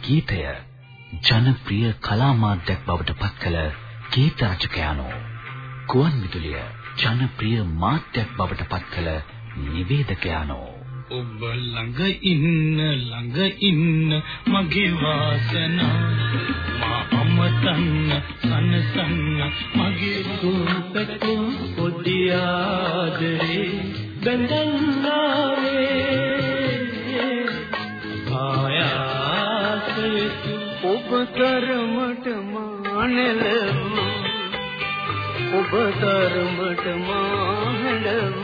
ගීතය ජනප්‍රිය කලා මාධ්‍යයක් බවට පත් කළ ගීත රචකයානෝ ගුවන් විදුලිය ජනප්‍රිය මාධ්‍යයක් බවට පත් කළ නිවේදකයානෝ. ඔබ ළඟ ඉන්න ළඟ ඉන්න මගේ වාසනාව මා අමතන්න සනසන්න. මගේ දුපතෝ පොඩි ආදරේ බඳන්නාවේ. ඔබ කරමට මානලව ඔබ කරමට මාහඬව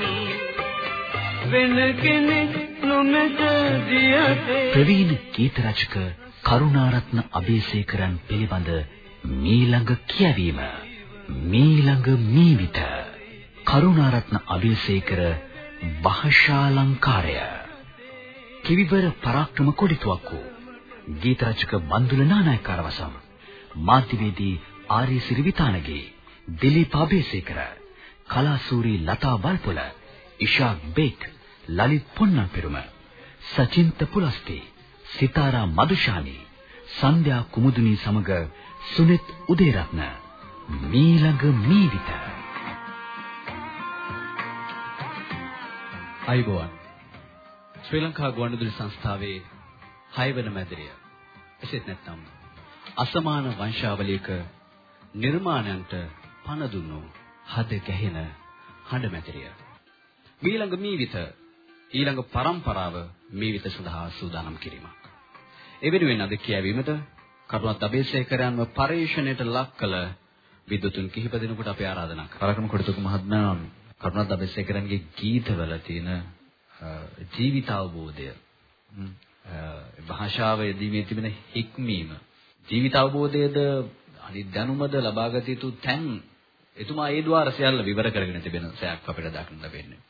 වෙන කෙනෙක් නොමැත දියතේ. ප්‍රවීණ ගීත රචක කරුණාරත්න අබේසේකරන් පිළිබඳ මීළඟ කියවීම. මීළඟ මීවිත. කරුණාරත්න අබේසේකර භාෂාලංකාරය. කිවිබර පරාක්‍රම කොඩිතුවක්කු ගීත රචක බන්දුල නානායකාරවසම් මාධ්‍යවේදී ආරී සිරිවිතානගේ දිලීප අබේසේකර කලාසූරි ලතා බල්පොල ඉෂාක් බේක් ලලිත් පොන්නම්පෙරුම සචින්ත පුලස්ති සිතාරා මදුෂානි සන්ධ්‍යා කුමුදුනි සමග සුනිත් උදේරත්න මීළඟ මීවිත. අයිබෝවන් ශ්‍රී ලංකා ගුවන්විදුලි සංස්ථාවේ 6 වෙනි මැදිරිය එසේත් නැත්නම් අසමාන වංශාවලියක නිර්මාණයන්ට පණ දුන්නු හද ගැහෙන හඬ මැදිරිය ඊළඟ මීවිත ඊළඟ પરම්පරාව මීවිත සඳහා සූදානම් කිරීමක්. ඒ වෙනුවෙන් අද කියවීමට කරුණත් අබේසේකරයන්ව පරිශ්‍රණයට ලක් කළ විද්වතුන් කිහිප දෙනෙකුට අපි ආරාධනා කරා. පරකම කොටතුක මහත්මයා කරුණත් අබේසේකරන්ගේ ගීතවල තියෙන ජීවිත අවබෝධය භාෂාව යෙදීමේ තිබෙන හික්මීම ජීවිත අවබෝධයේද අනිත් දැනුමද ලබාගත යුතු තැන් එතුමා ඒ ద్వාර සියල්ල විවර කරගෙන තිබෙන සයක් අපිට දක්නට ලැබෙන්නේ.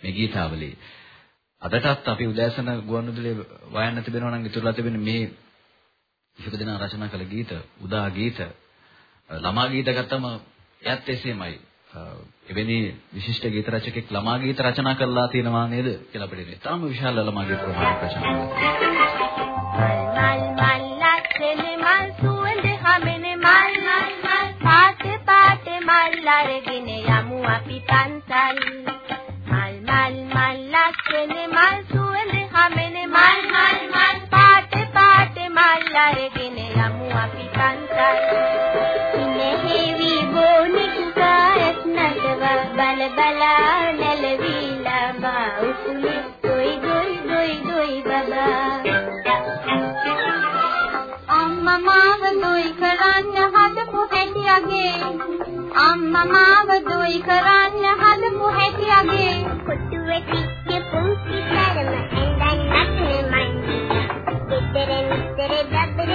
මේ ගීතාවලිය. අදටත් අපි උදෑසන ගුවන්විදුලියේ වයන්න තිබෙනවා නම් ඉතුරුලා තිබෙන මේ විශේෂ දෙනා රචනා කළ ගීත, උදා ගීත, ළමා ගීත ගත්තම එයත් එසේමයි. එවැනි විශිෂ්ට ගීත රචකෙක් ළමා ගීත රචනා කරලා තියෙනවා නේද කියලා අපිට ඉන්නේ. තාම විශාල ළමා ගීත ප්‍රමාණයක් රචනා කරනවා. දොයි කරන්න හදපු හැටි අගේ අම්මා මාව දොයි කරන්න හදපු හැටි අගේ කොටුවේ තික්කේ පුංචි තරම ඇඳන් නැතේ මයි ගෙදර නිතර බබර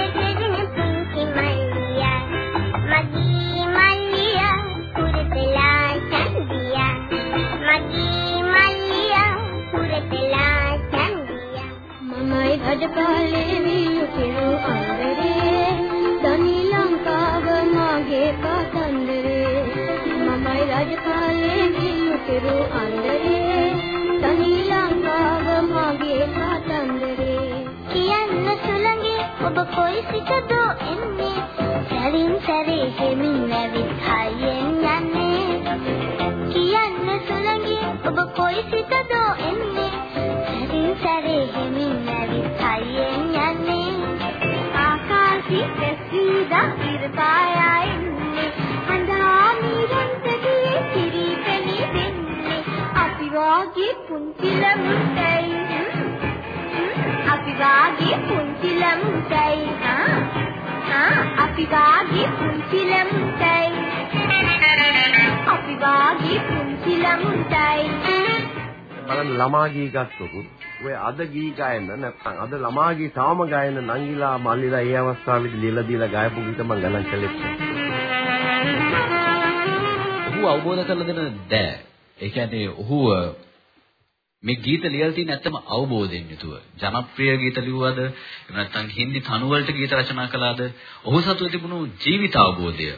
බලන්න ළමා ගී ගත්තොත් ඔය අද ගී ගායන නැත්නම් අද ළමා ගී තාම ගායන නංගිලා මල්ලිලා ඒ අවස්ථාවේදී ලියලා දීලා ගායපු ගීත මම ගණන් කළෙත් ඔහු අවබෝධ කරලා දෙන දෑ. ඒ කියන්නේ ඔහු මේ ගීත ලියලා තියෙන ඇත්තම අවබෝධයෙන් යුතුව. ජනප්‍රිය ගීත ලිව්වද? නැත්නම් හින්දි තනු වලට ගීත රචනා කළාද? ඔහු සතුව තිබුණු ජීවිත අවබෝධය.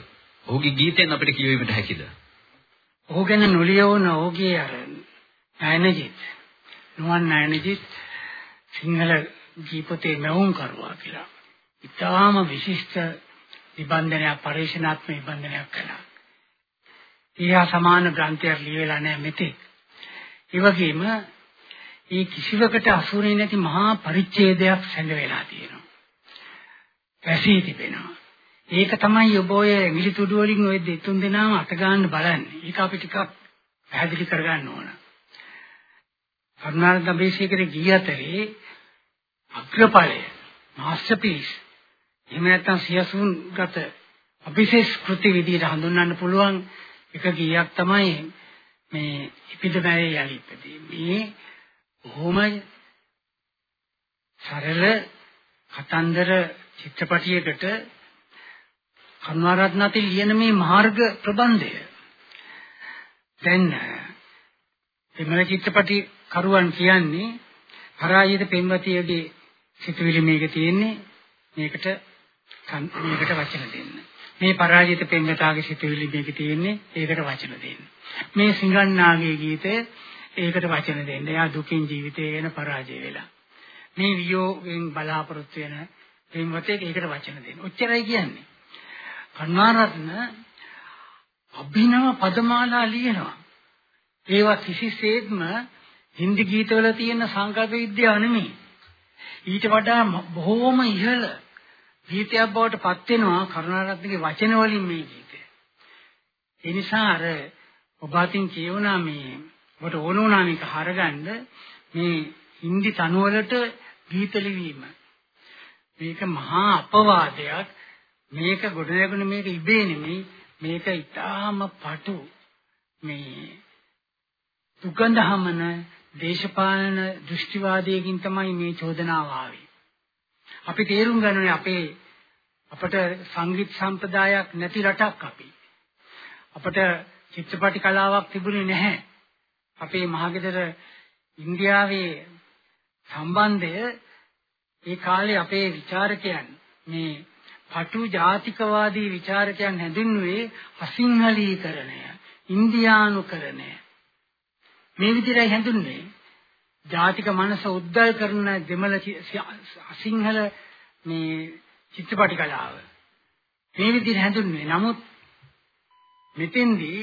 ඔහුගේ ගීතෙන් අපිට කියවීමට හැකිද? ඔහු ගැන නොලියවන ඔහුගේ අර නයනජිත් නුවන් නයනජිත් සිංහල ගීපතේ මෙවුම් කරුවා කියලා ඊටාම විශිෂ්ට නිබන්ධනයක් පරිශනාත්මක නිබන්ධනයක් කළා. ඊහා සමාන ග්‍රන්ථයක් ලියලා නැහැ මෙතේ. ඒ වගේම ඒ කිසිවකට අසුරේ නැති මහා පරිච්ඡේදයක් සැඟ වෙලා තියෙනවා. පැසී තිබෙනවා. ඒක තමයි ඔබ ඔය මිලි තුඩු වලින් ඔය දෙතුන් දෙනාම අත ගන්න බලන්නේ. ඒක අපි ටිකක් පැහැදිලි කරගන්න ඕන. කරුණාරත්න දඹේශේකර ගිය අතරේ අග්‍රඵලය මාස්ටර්පීස් එහෙම නැත්නම් සියසුන් ගත අභිශේෂ කෘති විදිහට හඳුන්වන්න පුළුවන් එක ගීයක් තමයි මේ ඉපිදමැවේ යලිපදී. මේ බොහොම සරල කතන්දර චිත්‍රපටයකට කරුණාරත්නති ලියන මේ මාර්ග ප්‍රබන්ධය දැන් එමෙ චිත්‍රපටි කරුවන් කියන්නේ පරාජිත පෙම්වතියගේ සිතුවිලි මේක තියෙන්නේ මේකට මේකට වචන දෙන්න. මේ පරාජිත පෙම්වතාගේ සිතුවිලි මේක තියෙන්නේ ඒකට වචන දෙන්න. මේ සිංගන්නාගේ ගීතය ඒකට වචන දෙන්න. එයා දුකින් ජීවිතේ ගැන පරාජය වෙලා. මේ වියෝගෙන් බලාපොරොත්තු වෙන පෙම්වතේක ඒකට වචන දෙන්න. ඔච්චරයි කියන්නේ. කරුණාරත්න අභිනව පදමාලා ලියනවා. ඒවා කිසිසේත්ම හින්දි ගීතවල තියෙන සංකල්ප විද්‍යාව නෙමෙයි. ඊට වඩා බොහෝම ඉහළ ගීතයක් බවට පත් වෙනවා කරුණාරත්නගේ වචන වලින් මේ ගීතය. ඒ නිසා අර ඔබ අතින් කියවනා මේ ඔබට ඕන වුණා මේක හරගන්න මේ හින්දි තනුවලට ගීත ලිවීම. මේක මහා අපවාදයක්. මේක ගොඩනැගුණ මේක ඉබේ නෙමෙයි මේක ඊටාම පටු මේ දුගන්ධහමන දේශපාලන දෘෂ්ටිවාදයකින් තමයි මේ චෝදනාව ආවේ. අපි තේරුම් ගන්න ඕනේ අපේ අපට සංගීත සම්ප්‍රදායක් නැති රටක් අපි. අපට චිත්‍රපටි කලාවක් තිබුණේ නැහැ. අපේ මහගෙදර ඉන්දියාවේ සම්බන්ධය ඒ කාලේ අපේ ਵਿਚාරකයන් මේ පටු ජාතිකවාදී ਵਿਚාරකයන් හැඳින්වුවේ අසිංහලීකරණය, ඉන්දියානුකරණය. මේ විදිහටයි හැඳින්වුවේ. ජාතික මනස උද්දල් කරන දෙමළ අසිංහල මේ චිත්‍රපටි කලාව. මේ විදිහට හැඳින්වුවේ. නමුත් මෙතෙන්දී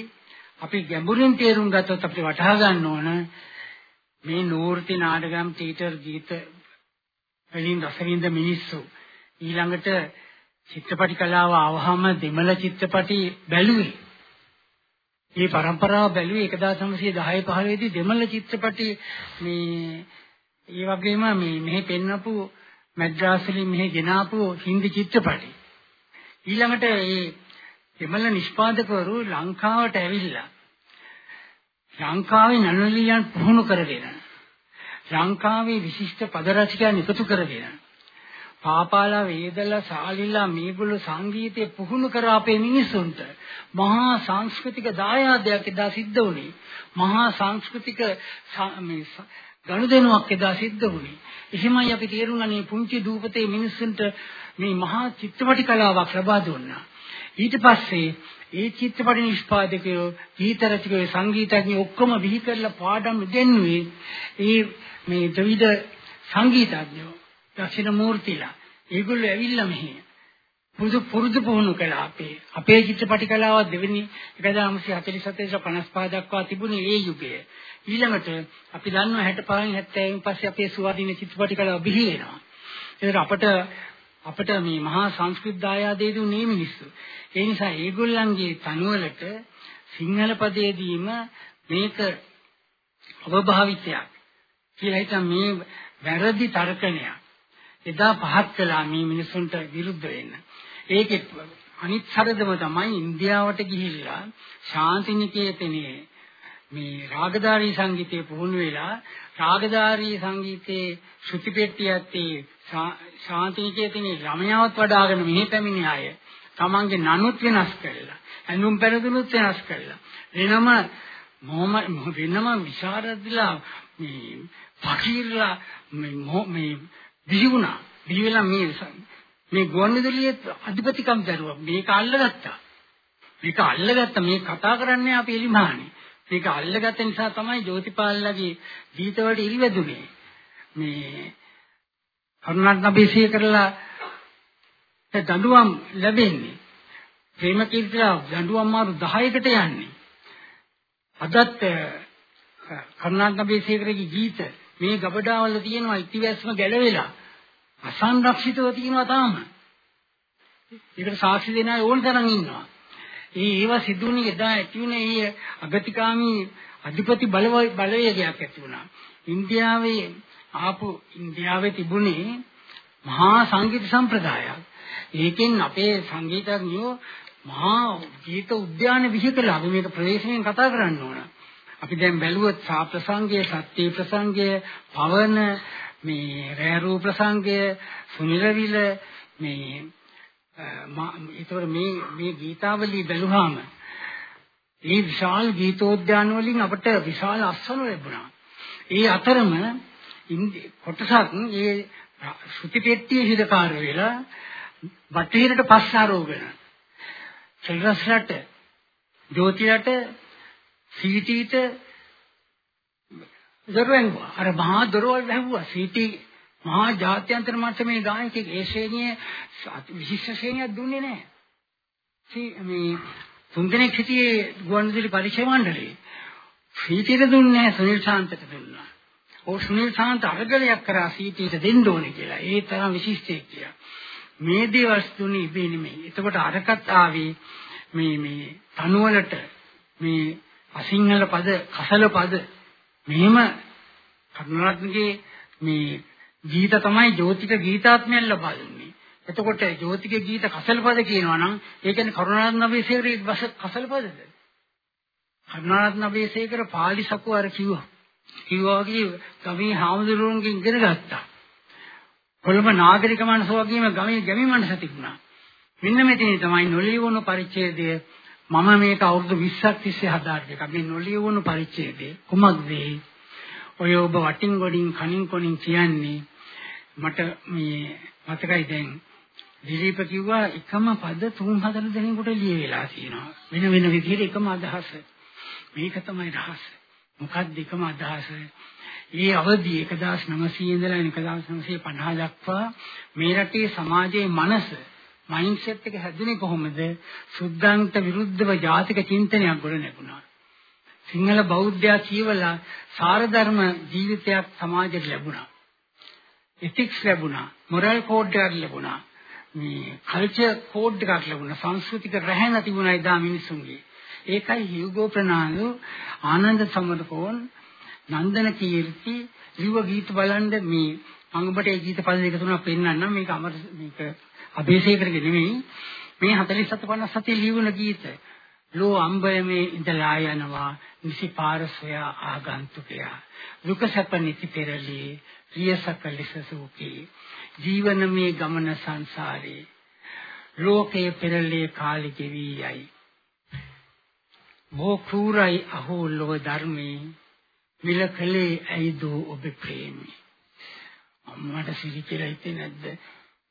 අපි ගැඹුරින් තේරුම් ගත්තොත් අපිට වටහා ගන්න ඕන මේ නූර්ති නාටකම් තීටර් ගීත වලින් රසවින්ද මිනිස්සු ඊළඟට චිත්‍රපටි කලාව ආවහම දෙමළ චිත්‍රපටි බැලුවේ. මේ પરම්පරාව බැලුවේ 1910 15 දී දෙමළ චිත්‍රපටි මේ ඒ වගේම මේ මෙහි පෙන්වපු මැද්‍රාස් වලින් මෙහි ගෙනාපු හින්දි චිත්‍රපටි. ඊළඟට මේ දෙමළ නිෂ්පාදකවරු ලංකාවට ඇවිල්ලා ලංකාවේ නළුලියන් පුහුණු කරගෙන ලංකාවේ විශිෂ්ට පද රචකයන් එකතු කරගෙන පාපාලා වේදලා සාලිලා මේගොල්ලෝ සංගීතය පුහුණු කර අපේ මිනිසුන්ට මහා සංස්කෘතික දායාදයක් එදා සිද්ධ වුණේ. මහා සංස්කෘතික මේ ගනුදෙනුවක් එදා සිද්ධ වුණේ. එහෙමයි අපි තේරුම් ගන්නේ පුංචි දූපතේ මිනිසුන්ට මේ මහා චිත්‍රපටි කලාවක් ලබා දුන්නා. ඊට පස්සේ ඒ චිත්‍රපට නිෂ්පාදකයෝ ගීත රචකයෝ සංගීතඥයෝ ඔක්කොම බිහි කරලා පාඩම් දෙන්නුවේ ඒ මේ ද්‍රවිඩ සංගීතඥයෝ. දක්ෂිණ මූර්තිලා. ඒගොල්ලෝ ඇවිල්ලා මෙහි පුරුදු පුරුදු පුහුණු කළා. අපේ අපේ චිත්‍රපට කලාව දෙවෙනි 1947 55 දක්වා තිබුණේ ඒ යුගයේ. ඊළඟට අපි දන්නවා 65 70 පස්සේ අපේ සුවාදීන චිත්‍රපට කලාව බිහි වෙනවා. ඒකට අපට අපිට මේ මහා සංස්කෘත දායාදේ දුන්නේ මිනිස්සු. ඒ නිසා ඒගොල්ලන්ගේ තනුවලට සිංහල පදයේදීම මේක අවභාවිතයක්. කියලා හිතන් මේ වැරදි තර්කණයක්. එදා පහත් කළා මේ මිනිසුන්ට විරුද්ධ වෙන්න. ඒකේ අනිත් සරදම තමයි ඉන්දියාවට ගිහිල්ලා ශාන්තිනිකේතනයේ මේ රාගධාරී සංගීතය පුහුණු වෙලා රාගධාරී සංගීතයේ ශ්‍රුති පෙට්ටියත් ශාන්තිනිකේතනයේ ළමයාවත් වඩාගෙන මෙහි පැමිණි අය තමන්ගේ නනුත් වෙනස් කළා. ඇඳුම් පැළඳුනුත් වෙනස් කළා. වෙනම මොහොම වෙනම විශාරදලා මේ පකීරලා මේ බිහි වුණා. බිහි වෙලා මේ මේ ගුවන්විදුලියේ අධිපතිකම් දරුවා මේක අල්ලගත්තා. මේක අල්ලගත්ත මේ කතා කරන්නේ අපි එලිමානේ. මේක අල්ලගත්ත නිසා තමයි ජෝතිපාලගේ ගීතවලට ඉරිවැදුනේ. මේ කරුණාත් නබීසිය කරලා දඬුවම් ලැබෙන්නේ. ප්‍රේම කීර්තිලා දඬුවම් මාරු 10කට යන්නේ. අදත් කරුණාකර බේසේකරගේ ගීත මේ ගබඩාවල තියෙනවා ඉතිවැස්ම ගැලවෙලා අසංරක්ෂිතව තියෙනවා තාම. ඒකට සාක්ෂි දෙන අය ඕන තරම් ඉන්නවා. ඒ ඒවා සිදුුනේ එදා ඇති වුණේ ඒ අගතිකාමී අධිපති බලවේගයක් ඇති වුණා. ඉන්දියාවේ ආපු ඉන්දියාවේ තිබුණේ මහා සංගීත සම්ප්‍රදායක්. ඒකෙන් අපේ සංගීතඥයෝ මහා ගීත උද්‍යාන විහිකලා අපි මේක ප්‍රවේශයෙන් කතා කරන්න ඕන. අපි දැන් බැලුවොත් සා ප්‍රසංගය, සත්‍ය ප්‍රසංගය, පවන මේ රෑරූ ප්‍රසංගය, සුනිලවිල මේ ඒතකොට මේ මේ ගීතාවලිය බැලුවාම මේ විශාල ගීතෝද්‍යාන වලින් අපට විශාල අස්වනු ලැබුණා. ඒ අතරම කොටසක් ඒ ශ්‍රුති පෙට්ටිය හිදකාර වෙලා බටහිරට පස් ආරෝගන. සෙල්රස්ලට, ජෝතියට, සීටීට දරුවෙන් අර මහා දරුවල් වැහුවා. සීටි මහා ජාත්‍යන්තර මට්ටමේ ගායකයෙක් ඒ ශ්‍රේණියේ විශිෂ්ට ශ්‍රේණියක් දුන්නේ නැහැ. මේ තුන්දෙනෙක් හිටියේ ගුවන්විදුලි පරිචය මණ්ඩලයේ. සීටියට දුන්නේ නැහැ සුනිල් ශාන්තට දුන්නා. ඔව් සුනිල් ශාන්ත අරගලයක් කරා සීටියට දෙන්න ඕනේ කියලා. ඒ තරම් විශිෂ්ටයෙක් කියලා. මේ දේවල් දුන්නේ ඉබේ නෙමෙයි. එතකොට අරකට ආවේ මේ මේ තනුවලට මේ අසිංහල පද, කසල පද මෙහෙම කරුණාරත්නගේ මේ ගීත තමයි ජෝතික ගීතාත්මයෙන් ලබා දුන්නේ. එතකොට ජෝතික ගීත කසල්පද කියනවා නම් ඒ කියන්නේ කරුණාරත්න නබේසේකරේ බස කසල්පදද? කරුණාරත්න නබේසේකර පාලි සකු අර කිව්වා. කිව්වා වගේ ගමේ හාමුදුරුවන්ගෙන් ඉගෙන ගත්තා. කොළඹ නාගරික මනස වගේම ගමේ ගැමි මනස තිබුණා. මෙන්න මෙතන තමයි නොලියවුණු පරිච්ඡේදය මම මේක අවුරුදු 20ක් තිස්සේ හදාගත්ත එක. මේ නොලියවුණු පරිච්ඡේදය කුමක්ද? ඔය ඔබ වටින් ගොඩින් කනින් කොනින් කියන්නේ මට මේ මතකයි දැන් දිලීප කිව්වා එකම පද තුන් හතර දෙනෙකුට ලියවිලා තියෙනවා. වෙන වෙන විදිහට එකම අදහස. මේක තමයි රහස. මොකක්ද එකම අදහස? ඒ අවධිය 1900 ඉඳලා 1950 දක්වා මේ රටේ සමාජයේ මනස මයින්ඩ්සෙට් එක හැදුනේ කොහොමද? සුද්ධාන්ත විරුද්ධව ජාතික චින්තනයක් ගොඩ නැගුණා. සිංහල බෞද්ධයා කියවලා සාරධර්ම ජීවිතයක් සමාජයට ලැබුණා. එතික්ස් ලැබුණා, මොරල් කෝඩ් එකක් ලැබුණා. මේ කල්චර් කෝඩ් එකක් ලැබුණා. සංස්කෘතික රැහැන තිබුණා එදා මිනිසුන්ගේ. ඒකයි හියුගෝ ප්‍රනාන්දු ආනන්ද සමරකෝන් නන්දන කීර්ති ලිව ගීත බලන්න මේ මම ඔබට ඒ ගීත පද දෙක තුනක් පෙන්නන්නම් මේක අමර මේක අබේසේකරගේ නෙමෙයි මේ 47 57 ලියුණ ගීත. ලෝ අම්බයමේ ඉඳලා යනවා නිසි පාර සොයා ආගන්තුකයා. දුක සැප නිති පෙරළි ප්‍රියසක ලෙස සූකී. ජීවනමේ ගමන සංසාරේ. ලෝකයේ පෙරළේ කාලෙ ගෙවි යයි. බෝ ක්‍රූරයි අහෝ ලෝ ධර්මේ. මිලකලේ ඇයිදෝ ඔබ ප්‍රේමී? අම්මට සිරි කියලා හිතේ නැද්ද?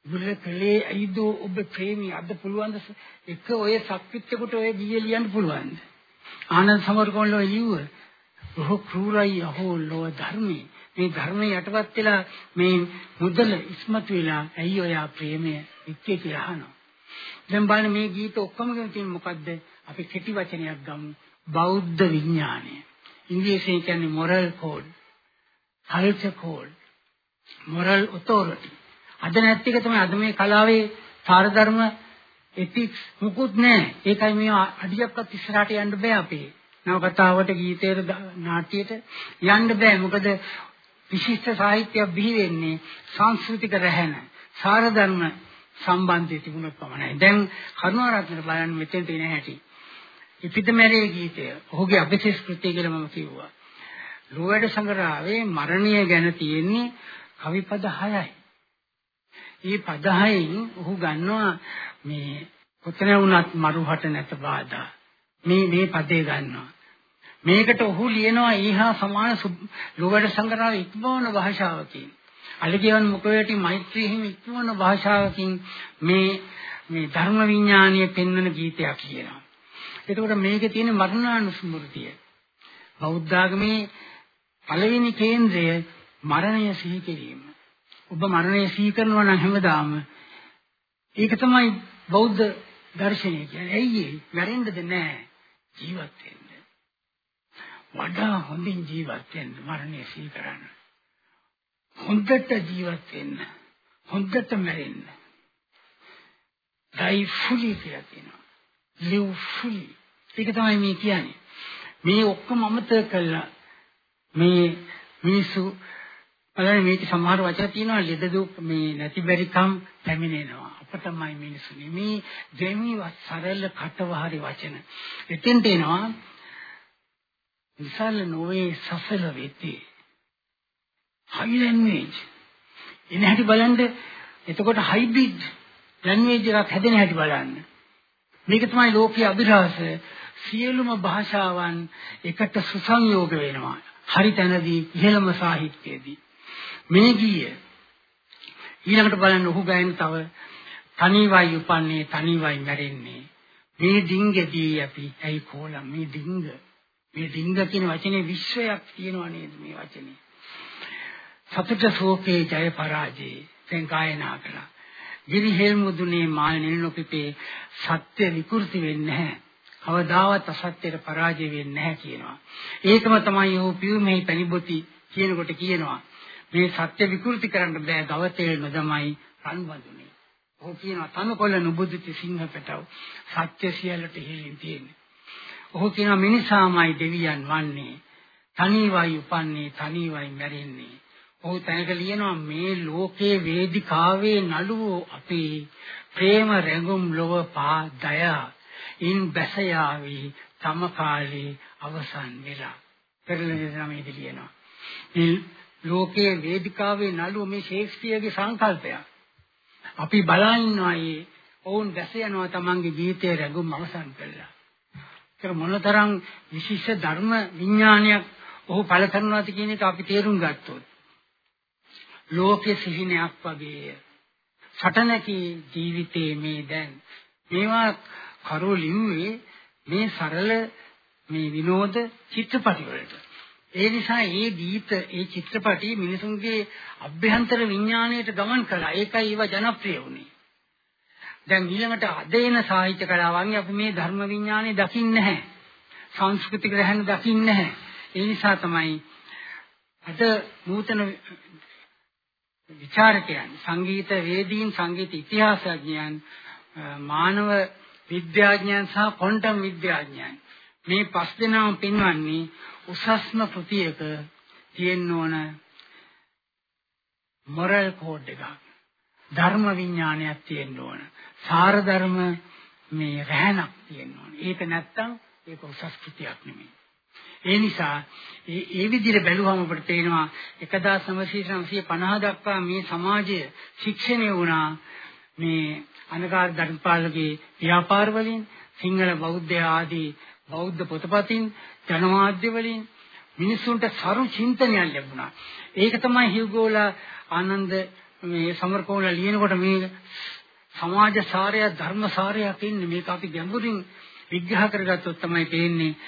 මිලකලේ ඇයිදෝ ඔබ ප්‍රේමී. අද පුළුවන් එක ඔය සක්විත්තෙකුට ඔය ගියේ ලියන්න පුළුවන්ද? ආනන්ද සමරකෝන්ලෝ ලියුව ඔහු ක්‍රූරයි අහෝ ලෝ ධර්මී. මේ ධර්මයේ යටපත් වෙලා මේ මුදල ඉස්මතු වෙලා ඇයි ඔයා ප්‍රේමය ඉක්කේ කියලා අහනවා. දැන් බලන්න මේ ගීත ඔක්කොම ගැන තියෙන මොකද්ද? අපි කෙටි වචනයක් ගමු. බෞද්ධ විඥානය. ඉංග්‍රීසියෙන් කියන්නේ moral code culture code moral authority. අද නැති එක තමයි. අද මේ කලාවේ සාරධර්ම ethics මුකුත් නැහැ. ඒකයි මේ අඩියක්වත් ඉස්සරහට යන්න බෑ අපේ. නවකතාවට ගීතයට නාට්‍යයට යන්න බෑ. මොකද විශිෂ්ට සාහිත්‍යයක් බිහි වෙන්නේ සංස්කෘතික රැහැන සාරධර්ම සම්බන්ධය තිබුණොත් පමණයි. දැන් කරුණාරත්න බලන්න මෙතෙන් තියෙන හැටි. ඉපිදමැරේ ගීතය ඔහුගේ අභිෂේක් කෘතිය කියලා මම කිව්වා. ලෝවැඩ සංග්‍රහයේ මරණය ගැන තියෙන්නේ කවි පද 6යි. මේ පද 6න් ඔහු ගන්නවා මේ කොතන වුණත් මරුහට නැත බාධා. මේ මේ පදේ ගන්නවා. මේකට ඔහු ලියනවා ඊහා සමාන ලෝවැඩ සංග්‍රහයේ ඉක්මවන භාෂාවකින්. අලගියවන් මුඛයට මෛත්‍රී හිමි ඉක්මවන භාෂාවකින් මේ මේ ධර්ම විඥානීය පෙන්වන ගීතයක් කියනවා. එතකොට මේකේ තියෙන මරණානුස්මෘතිය. බෞද්ධ ආගමේ පළවෙනි කේන්ද්‍රය මරණය සිහි කිරීම. ඔබ මරණය සිහි කරනවා නම් හැමදාම ඒක තමයි බෞද්ධ දර්ශනය කියන්නේ. ඇයි ඒ? මැරෙන්නද නැහැ. ජීවත් වෙන්න. වඩා හොඳින් ජීවත් වෙන්න මරණය සිහි කරන්න. හොඳට ජීවත් වෙන්න. හොඳට මැරෙන්න. die fully කියලා කියනවා. live fully. ඒක තමයි මේ කියන්නේ. මේ ඔක්කොම අමතක කළා. මේ මිනිස්සු බලන්න මේක සමහර වචන තියෙනවා ලෙඩ දුක් මේ නැති බැරිකම් පැමිණෙනවා. අපටමයි මිනිසුනි. මේ දෙමි සරල කටවහරි වචන. එතෙන්ට එනවා විශාල නොවේ සසල වෙති. high language. එන හැටි බලන්න එතකොට hybrid language එකක් හැදෙන හැටි බලන්න. මේක තමයි ලෝකයේ අභිරහස. සියලුම භාෂාවන් එකට සුසංයෝග වෙනවා. හරි තැනදී ඉහළම සාහිත්‍යයේදී. මේ ගීය ඊළඟට බලන්න ඔහු ගායන තව තනිවයි උපන්නේ තනිවයි මැරෙන්නේ. මේ ඩිංගදී අපි ඇයි කෝලම් මේ ඩිංග මේ ඩිංග කියන වචනේ විශ්වයක් තියෙනවා නේද මේ වචනේ. සතුට ශෝකේ ජය පරාජේ දැන් ගායනා කළා. ගිරි හෙල් මුදුනේ මාල් නිල්නොපිපේ සත්‍ය විකෘති වෙන්නේ නැහැ. කවදාවත් අසත්‍යයට පරාජය වෙන්නේ නැහැ කියනවා. ඒකම තමයි ඔහු පියුමෙහි පැනිබොති කියනකොට කියනවා. මේ සත්‍ය විකෘති කරන්න බෑ ගවතේ නොදමයි රන් බඳුනේ. ඔහු කියනවා තනකොළ නුබුදුති සිංහපටව සත්‍ය සියල්ලට හේලින් තියෙන්නේ. ඔහු කියනවා මිනිසාමයි දෙවියන් වන්නේ. තනිවයි උපන්නේ තනිවයි මැරෙන්නේ. ඔහු තැනක ලියනවා මේ ලෝකේ වේදිකාවේ නළුවෝ අපේ ප්‍රේම රැඟුම් ලොව පා දයා ඉන් බැස යාවි තම කාලේ අවසන් වෙලා පෙරළෙන නමේදී ලියනවා මේ ලෝකයේ වේදිකාවේ නළුව මේ ෂේක්ස්පියර්ගේ සංකල්පයක්. අපි බලා ඉන්නවා ඒ ඔවුන් දැස යනවා තමන්ගේ ජීවිතයේ රැඟුම් අවසන් කළා. ඒක මොනතරම් විශේෂ ධර්ම විඥානයක් ඔහු පළ කරනවාද කියන එක අපි තේරුම් ගත්තොත් ලෝකයේ සිහිනයක් වගේය. සටනකී ජීවිතයේ මේ දැන්. මේවා කරෝ ලිව්වේ මේ සරල මේ විනෝද චිත්‍රපටි වලට. ඒ නිසා මේ ගීත ඒ චිත්‍රපටි මිනිසුන්ගේ අභ්‍යන්තර විඥාණයට ගමන් කළා ඒකයි ඒවා ජනප්‍රිය වුණේ දැන් ඊළඟට අද එන සාහිත්‍ය කලාවන් අපි මේ ධර්ම විඥානය දකින්නේ නැහැ. සංස්කෘතික රැහන දකින්නේ නැහැ. ඒ නිසා තමයි අද නූතන විචාරකයන්, සංගීත වේදීන්, සංගීත ඉතිහාසඥයන්, මානව විද්‍යාඥයන් සහ ක්වොන්ටම් විද්‍යාඥයන් මේ පස් දෙනාම පෙන්වන්නේ උසස්ම කෘතියක තියෙන්න ඕන මොරල් කෝඩ් එකක්. ධර්ම විඥානයක් තියෙන්න ඕන. සාර ධර්ම මේ රැහනක් තියෙන්න ඕන. ඒක නැත්තම් ඒක උසස් කෘතියක් නෙමෙයි. ඒ නිසා ඒ ඒ විදිහට බැලුවම අපිට පේනවා 1950 දක්වා මේ සමාජය ශික්ෂණය වුණා මේ අනගාර ධර්මපාලගේ ව්‍යාපාර වලින් සිංහල බෞද්ධ ආදී බෞද්ධ පොතපතින් ජනමාධ්‍ය වලින් මිනිසුන්ට සරු චින්තනයක් ලැබුණා. ඒක තමයි හියුගෝලා ආනන්ද මේ සමරකෝණ ලියනකොට මේ සමාජ සාරයක් ධර්ම සාරයක් ඉන්නේ මේක අපි ගැඹුරින් විග්‍රහ කරගත්තොත් තමයි තේන්නේ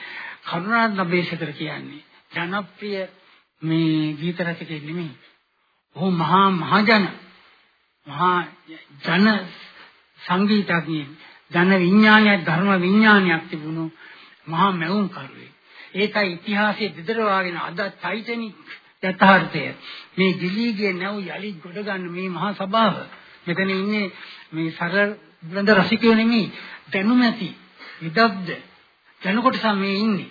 කරුණාත් නබේශකර කියන්නේ ජනප්‍රිය මේ ගීත රචකයෙක් නෙමෙයි. ඔහු මහා මහජන මහා ජන සංගීතඥයෙක් ජන විඥානයක් ධර්ම විඥානයක් තිබුණු මහා මැවුම් කරුවෙක්. ඒකයි ඉතිහාසයේ දෙදරවාගෙන අද ටයිටැනික් යථාර්ථය. මේ ගිලීගේ නැව් යලි ගොඩ ගන්න මේ මහා සභාව. මෙතන ඉන්නේ මේ සරල බඳ රසිකයෝ නෙමෙයි දැනුම ඇති විදග්ධ දැනුකොට මේ ඉන්නේ.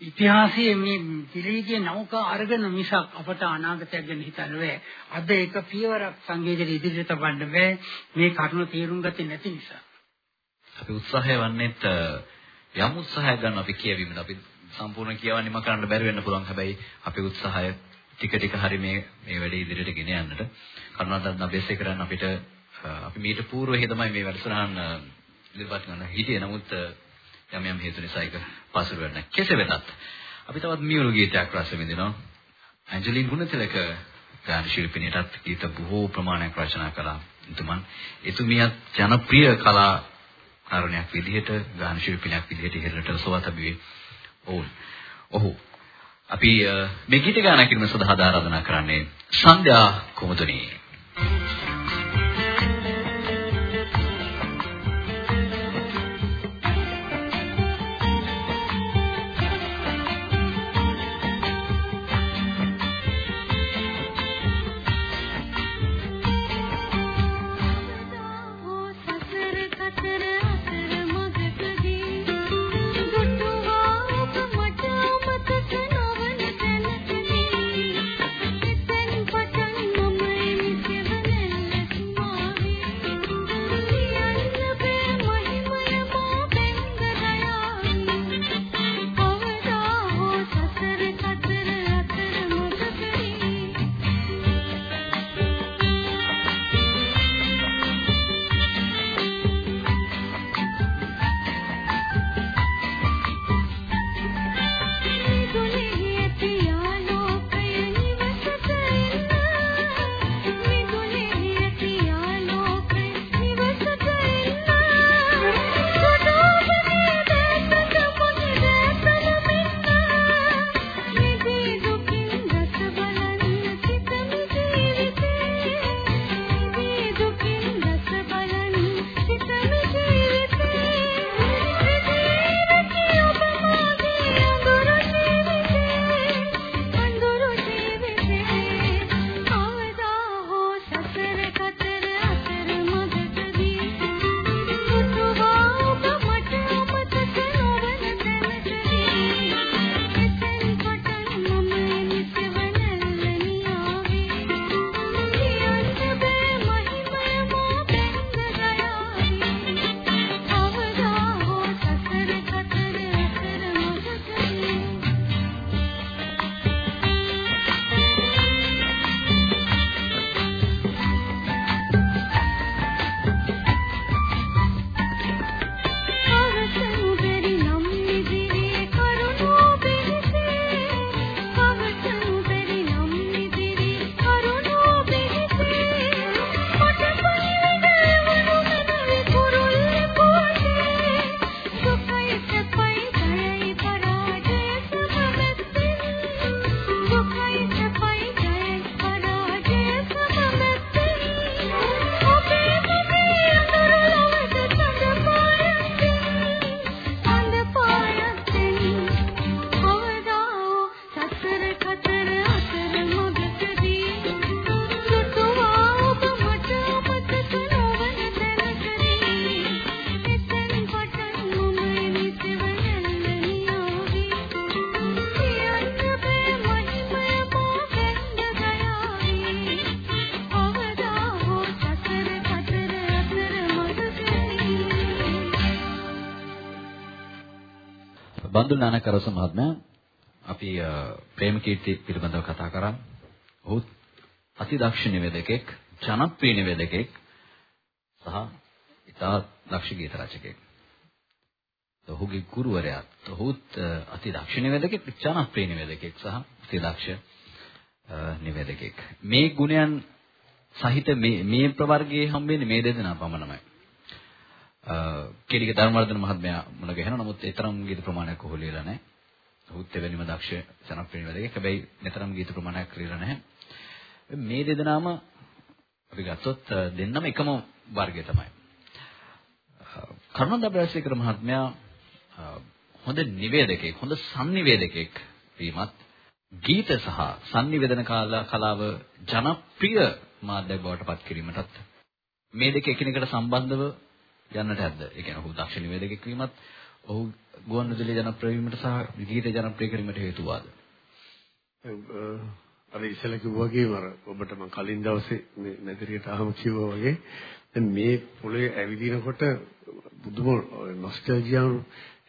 ඉතිහාසයේ මේ ගිලීගේ නෞකා අරගෙන මිසක් අපට අනාගතයක් ගැන හිතන්න බෑ. අද එක පියවරක් සංගීතයේ ඉදිරියට තබන්න බෑ. මේ කරුණ තේරුම් ගත්තේ නැති නිසා. අපි උත්සාහය වන්නේත් යම් උත්සාහයක් ගන්න අපි කියවීමද අපි සම්පූර්ණ කියවන්නේම කරන්න බැරි වෙන්න පුළුවන්. හැබැයි අපේ උත්සාහය ටික ටික හරි මේ මේ වැඩේ ඉදිරියට ගෙන යන්නට කරුණාදත් අභ්‍යාසය කරන්න අපිට අපි මීට పూర్වෙහි තමයි මේ වැඩසටහන ඉදිරිපත් කරන්න හිටියේ. නමුත් යම් යම් හේතු නිසා ඒක පසුර වෙන්න. කෙසේ වෙතත් අපි තවත් මියුරු ගීතයක් රස විඳිනවා. ඇන්ජලින් ගුණතිලක ගාන ශිල්පිනියටත් ගීත බොහෝ ප්‍රමාණයක් රචනා කළා. එතුමන් එතුමියත් ජනප්‍රිය කලා කාරණයක් විදිහට ගාන ශිල්පිනියක් විදිහට ඉහළට සොවා තබුවේ ඔවුන්. ඔහු අපි මේ ගීත ගායනා කිරීම සඳහා ආරාධනා කරන්නේ සන්ධ්‍යා කුමුදුනි. බන්දුල නානකරස මහත්මයා අපි ප්‍රේමකීර්ති පිළිබඳව කතා කරා. ඔහු අති දක්ෂ නිවේදකෙක්, ජනප්‍රිය නිවේදකෙක් සහ ඉතා දක්ෂ ගීත රචකයෙක්. ඔහුගේ ගුරුවරයා ඔහුත් අති දක්ෂ නිවේදකෙක්, ජනප්‍රිය නිවේදකෙක් සහ අති දක්ෂ නිවේදකෙක්. මේ ගුණයන් සහිත මේ මේ ප්‍රවර්ගයේ හම්බෙන්නේ මේ දෙදෙනා පමණමයි. කෙලික ධර්මවර්ධන මහත්මයා මුණ ගැහෙනවා. නමුත් ඒ තරම් ගීත ප්‍රමාණයක් ඔහු ලියලා නැහැ. ඔහුත් එවැනිම දක්ෂ ජනප්‍රිය නිවේදකයෙක්. හැබැයි මෙතරම් ගීත ප්‍රමාණයක් ලියලා නැහැ. මේ දෙදෙනාම අපි ගත්තොත් දෙන්නම එකම වර්ගය තමයි. කරුණාදබරසේකර මහත්මයා හොඳ නිවේදකයෙක්, හොඳ සංනිවේදකයෙක් වීමත් ගීත සහ සංනිවේදන කලාව ජනප්‍රිය මාධ්‍යයක් බවට පත් කිරීමටත් මේ දෙක එකිනෙකට සම්බන්ධව යන්නට ඇද්ද? ඒ කියන්නේ ඔහු දක්ෂ නිවේදකයෙක් වීමත් ඔහු ගුවන්විදුලි ජනප්‍රිය වීමට සහ ගීත ජනප්‍රිය කිරීමට හේතු වාද. අර ඉස්සෙල්ලා කිව්වා වගේ අර ඔබට මම කලින් දවසේ මේ නැදිරියට ආවම කිව්වා වගේ දැන් මේ පොළේ ඇවිදිනකොට බුදුම නොස්ටල්ජියා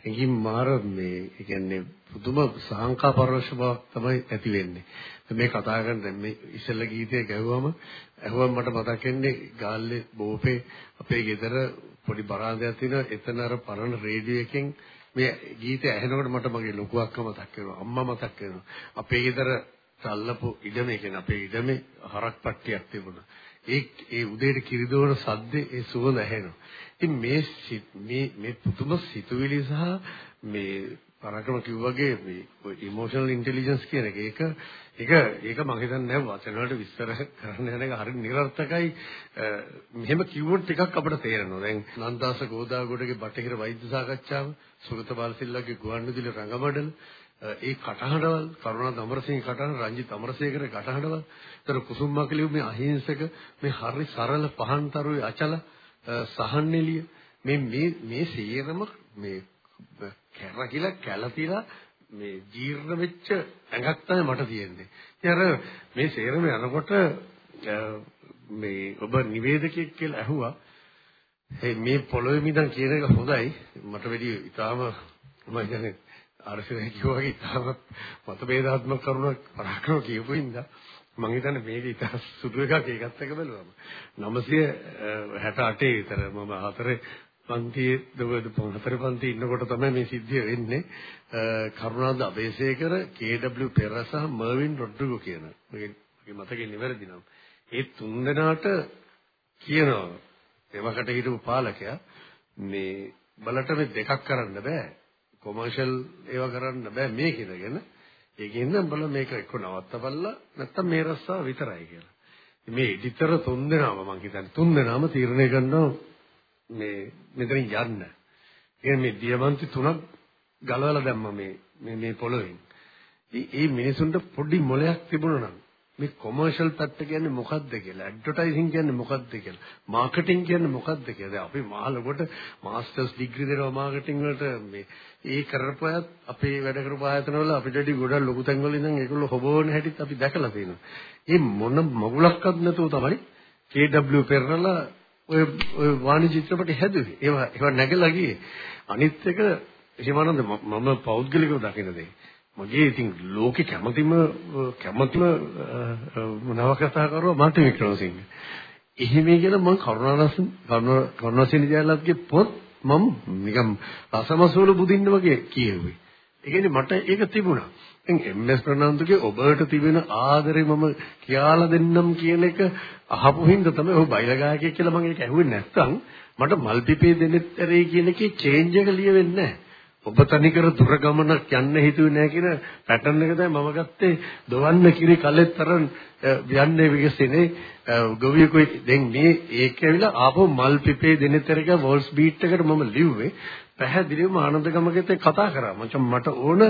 එකින් මාර මේ ඒ කියන්නේ පුදුම සාංකා පරවශ බවක් තමයි ඇති වෙන්නේ. මේ කතා කරන දැන් මේ ඉස්සෙල්ලා ගීතය ගැහුවම ඇහුවම මට මතක් වෙන්නේ ගාල්ලේ බෝපේ අපේ ගෙදර පොඩි බරාන්දයක් තියෙනවා. එතන අර පරණ රේඩියෝ එකෙන් මේ ගීතය ඇහෙනකොට මට මගේ ලොකු අක්කා මතක් වෙනවා. අම්මා මතක් වෙනවා. අපේ ගෙදර තල්ලපු ඉඩමේ කියන්නේ අපේ ඉඩමේ හරක් පට්ටියක් තිබුණා. ඒ ඒ උදේට කිරිදෝන සද්දේ ඒ සුවඳ ඇහෙනවා. ඉතින් මේ මේ මේ පුදුම සිතුවිලි සහ මේ පරාක්‍රම කිව්වාගේ මේ ඉමෝෂනල් ඉන්ටෙලිජන්ස් කියන එක. ඒක ඒක ඒක මම හිතන්නේ නැහැ වචන වලට විස්තර කරන්න යන එක හරි නිර්ර්ථකයි. මෙහෙම කිව්වොත් ටිකක් අපිට තේරෙනවා. දැන් නන්දාස ගෝදාගොඩගේ බටහිර වෛද්‍ය සාකච්ඡාව සුගත බාලසිල්ලගේ ගුවන්විදුලි රංගමඩල ඒ කටහඬවල් කරුණා දමරසිංහ කටහඬ රංජිත් අමරසේකර කටහඬවල් ඒතර කුසුම් මකලියු මේ අහිංසක මේ හරි සරල පහන්තරුවේ අචල සහන්නෙලිය මේ මේ මේ සියරම මේ කැරකිලා කැළතිලා මේ ජීර්ණ වෙච්ච ඇඟක් තමයි මට තියෙන්නේ. ඉතින් අර මේ සේරම යනකොට මේ ඔබ නිවේදකයෙක් කියලා ඇහුවා. මේ පොළොවේ මිදන් කියන එක හොඳයි. මට වැඩි ඉතාලම මම කියන්නේ අරසිරේ කිව්වා වගේ ඉතාලම මතභේදාත්මක කරුණක් පරාක්‍රම කියපු හින්දා මම හිතන්නේ මේක ඉතා සුදු එකක් ඒකත් එක බැලුවම 968 විතර මම හතරේ පන්තියේ දවද හතර පන්තියේ ඉන්නකොට තමයි මේ සිද්ධිය වෙන්නේ. කරුණාද අබේසේකර KW පෙරර සහ මර්වින් රොඩ්රිගෝ කියන. මගේ මගේ මතකේ නිවැරදි නම්. ඒ තුන් දෙනාට කියනවා. එවකට හිටපු පාලකයා මේ බලට මේ දෙකක් කරන්න බෑ. කොමර්ෂල් ඒවා කරන්න බෑ මේ කියලාගෙන ඒකෙන් නම් බල මේක එක්ක නවත්තපල්ලා නැත්තම් මේ රස්සා විතරයි කියලා. මේ එඩිටර් තුන් දෙනාම මම හිතන්නේ තුන් දෙනාම තීරණය කරනවා මේ මෙතනින් යන්න. ඒ මේ දියමන්ති තුනක් ගලවලා දැම්ම මේ මේ මේ පොළොවෙන්. මේ මිනිසුන්ට පොඩි මොලයක් තිබුණා නම් මේ කොමර්ෂල් පැත්ත කියන්නේ මොකක්ද කියලා ඇඩ්වර්ටයිසින් කියන්නේ මොකක්ද කියලා මාකටිං කියන්නේ මොකක්ද කියලා අපි මහලොකට මාස්ටර්ස් ඩිග්‍රී දෙනවා මාකටිං වලට මේ ඒ කරපු අයත් අපේ වැඩ කරපු ආයතන වල අපිට වැඩි ගොඩක් ලොකු තැන් වල ඉඳන් ඒගොල්ලෝ හොබවන හැටිත් අපි දැකලා තියෙනවා. මේ මොන මගුලක්වත් නැතුව තමයි KW පෙරලා ඔය ඔය වාණිජ චිත්‍රපට හැදුවේ. ඒවා ඒවා නැගලා ගියේ. අනිත් එක හිමානන්ද මම පෞද්ගලිකව දකින දෙයක්. මගේ ඉතින් ලෝකේ කැමතිම කැමතිම නවකතාකරුවා මාර්ටින් වික්‍රමසිංහ. එහෙම කියලා මම කරුණාරස කරුණාසේන ජයලත්ගේ පොත් මම නිකම් රසමසූල බුදින්න වගේ කියෙව්වේ. ඒ කියන්නේ මට ඒක තිබුණා. දැන් එම්.එස්. ප්‍රනාන්දුගේ ඔබට තිබෙන ආදරේ මම කියලා දෙන්නම් කියන එක අහපු හින්දා තමයි ඔහු බයිලා ගායකයෙක් කියලා මම ඒක ඇහුවේ නැත්තම් මට මල්පිපේ දෙන්නෙත් ඇරේ කියන එකේ චේන්ජ් එක ලියෙන්නේ නැහැ. ඔබ තනිකර දුර ගමනක් යන්න හිතුවේ නැහැ කියන පැටර්න් එක තමයි මම ගත්තේ දොවන්න කිරි කලෙතරන් යන්නේ විගසනේ ගොවියෙකුයි දැන් මේ ඒක ඇවිල්ලා ආපහු මල් පිපේ දෙනෙතරක වෝල්ස් බීට් එකට මම ලිව්වේ පැහැදිලිවම ආනන්ද ගමකෙත් කතා කරා මචං මට ඕන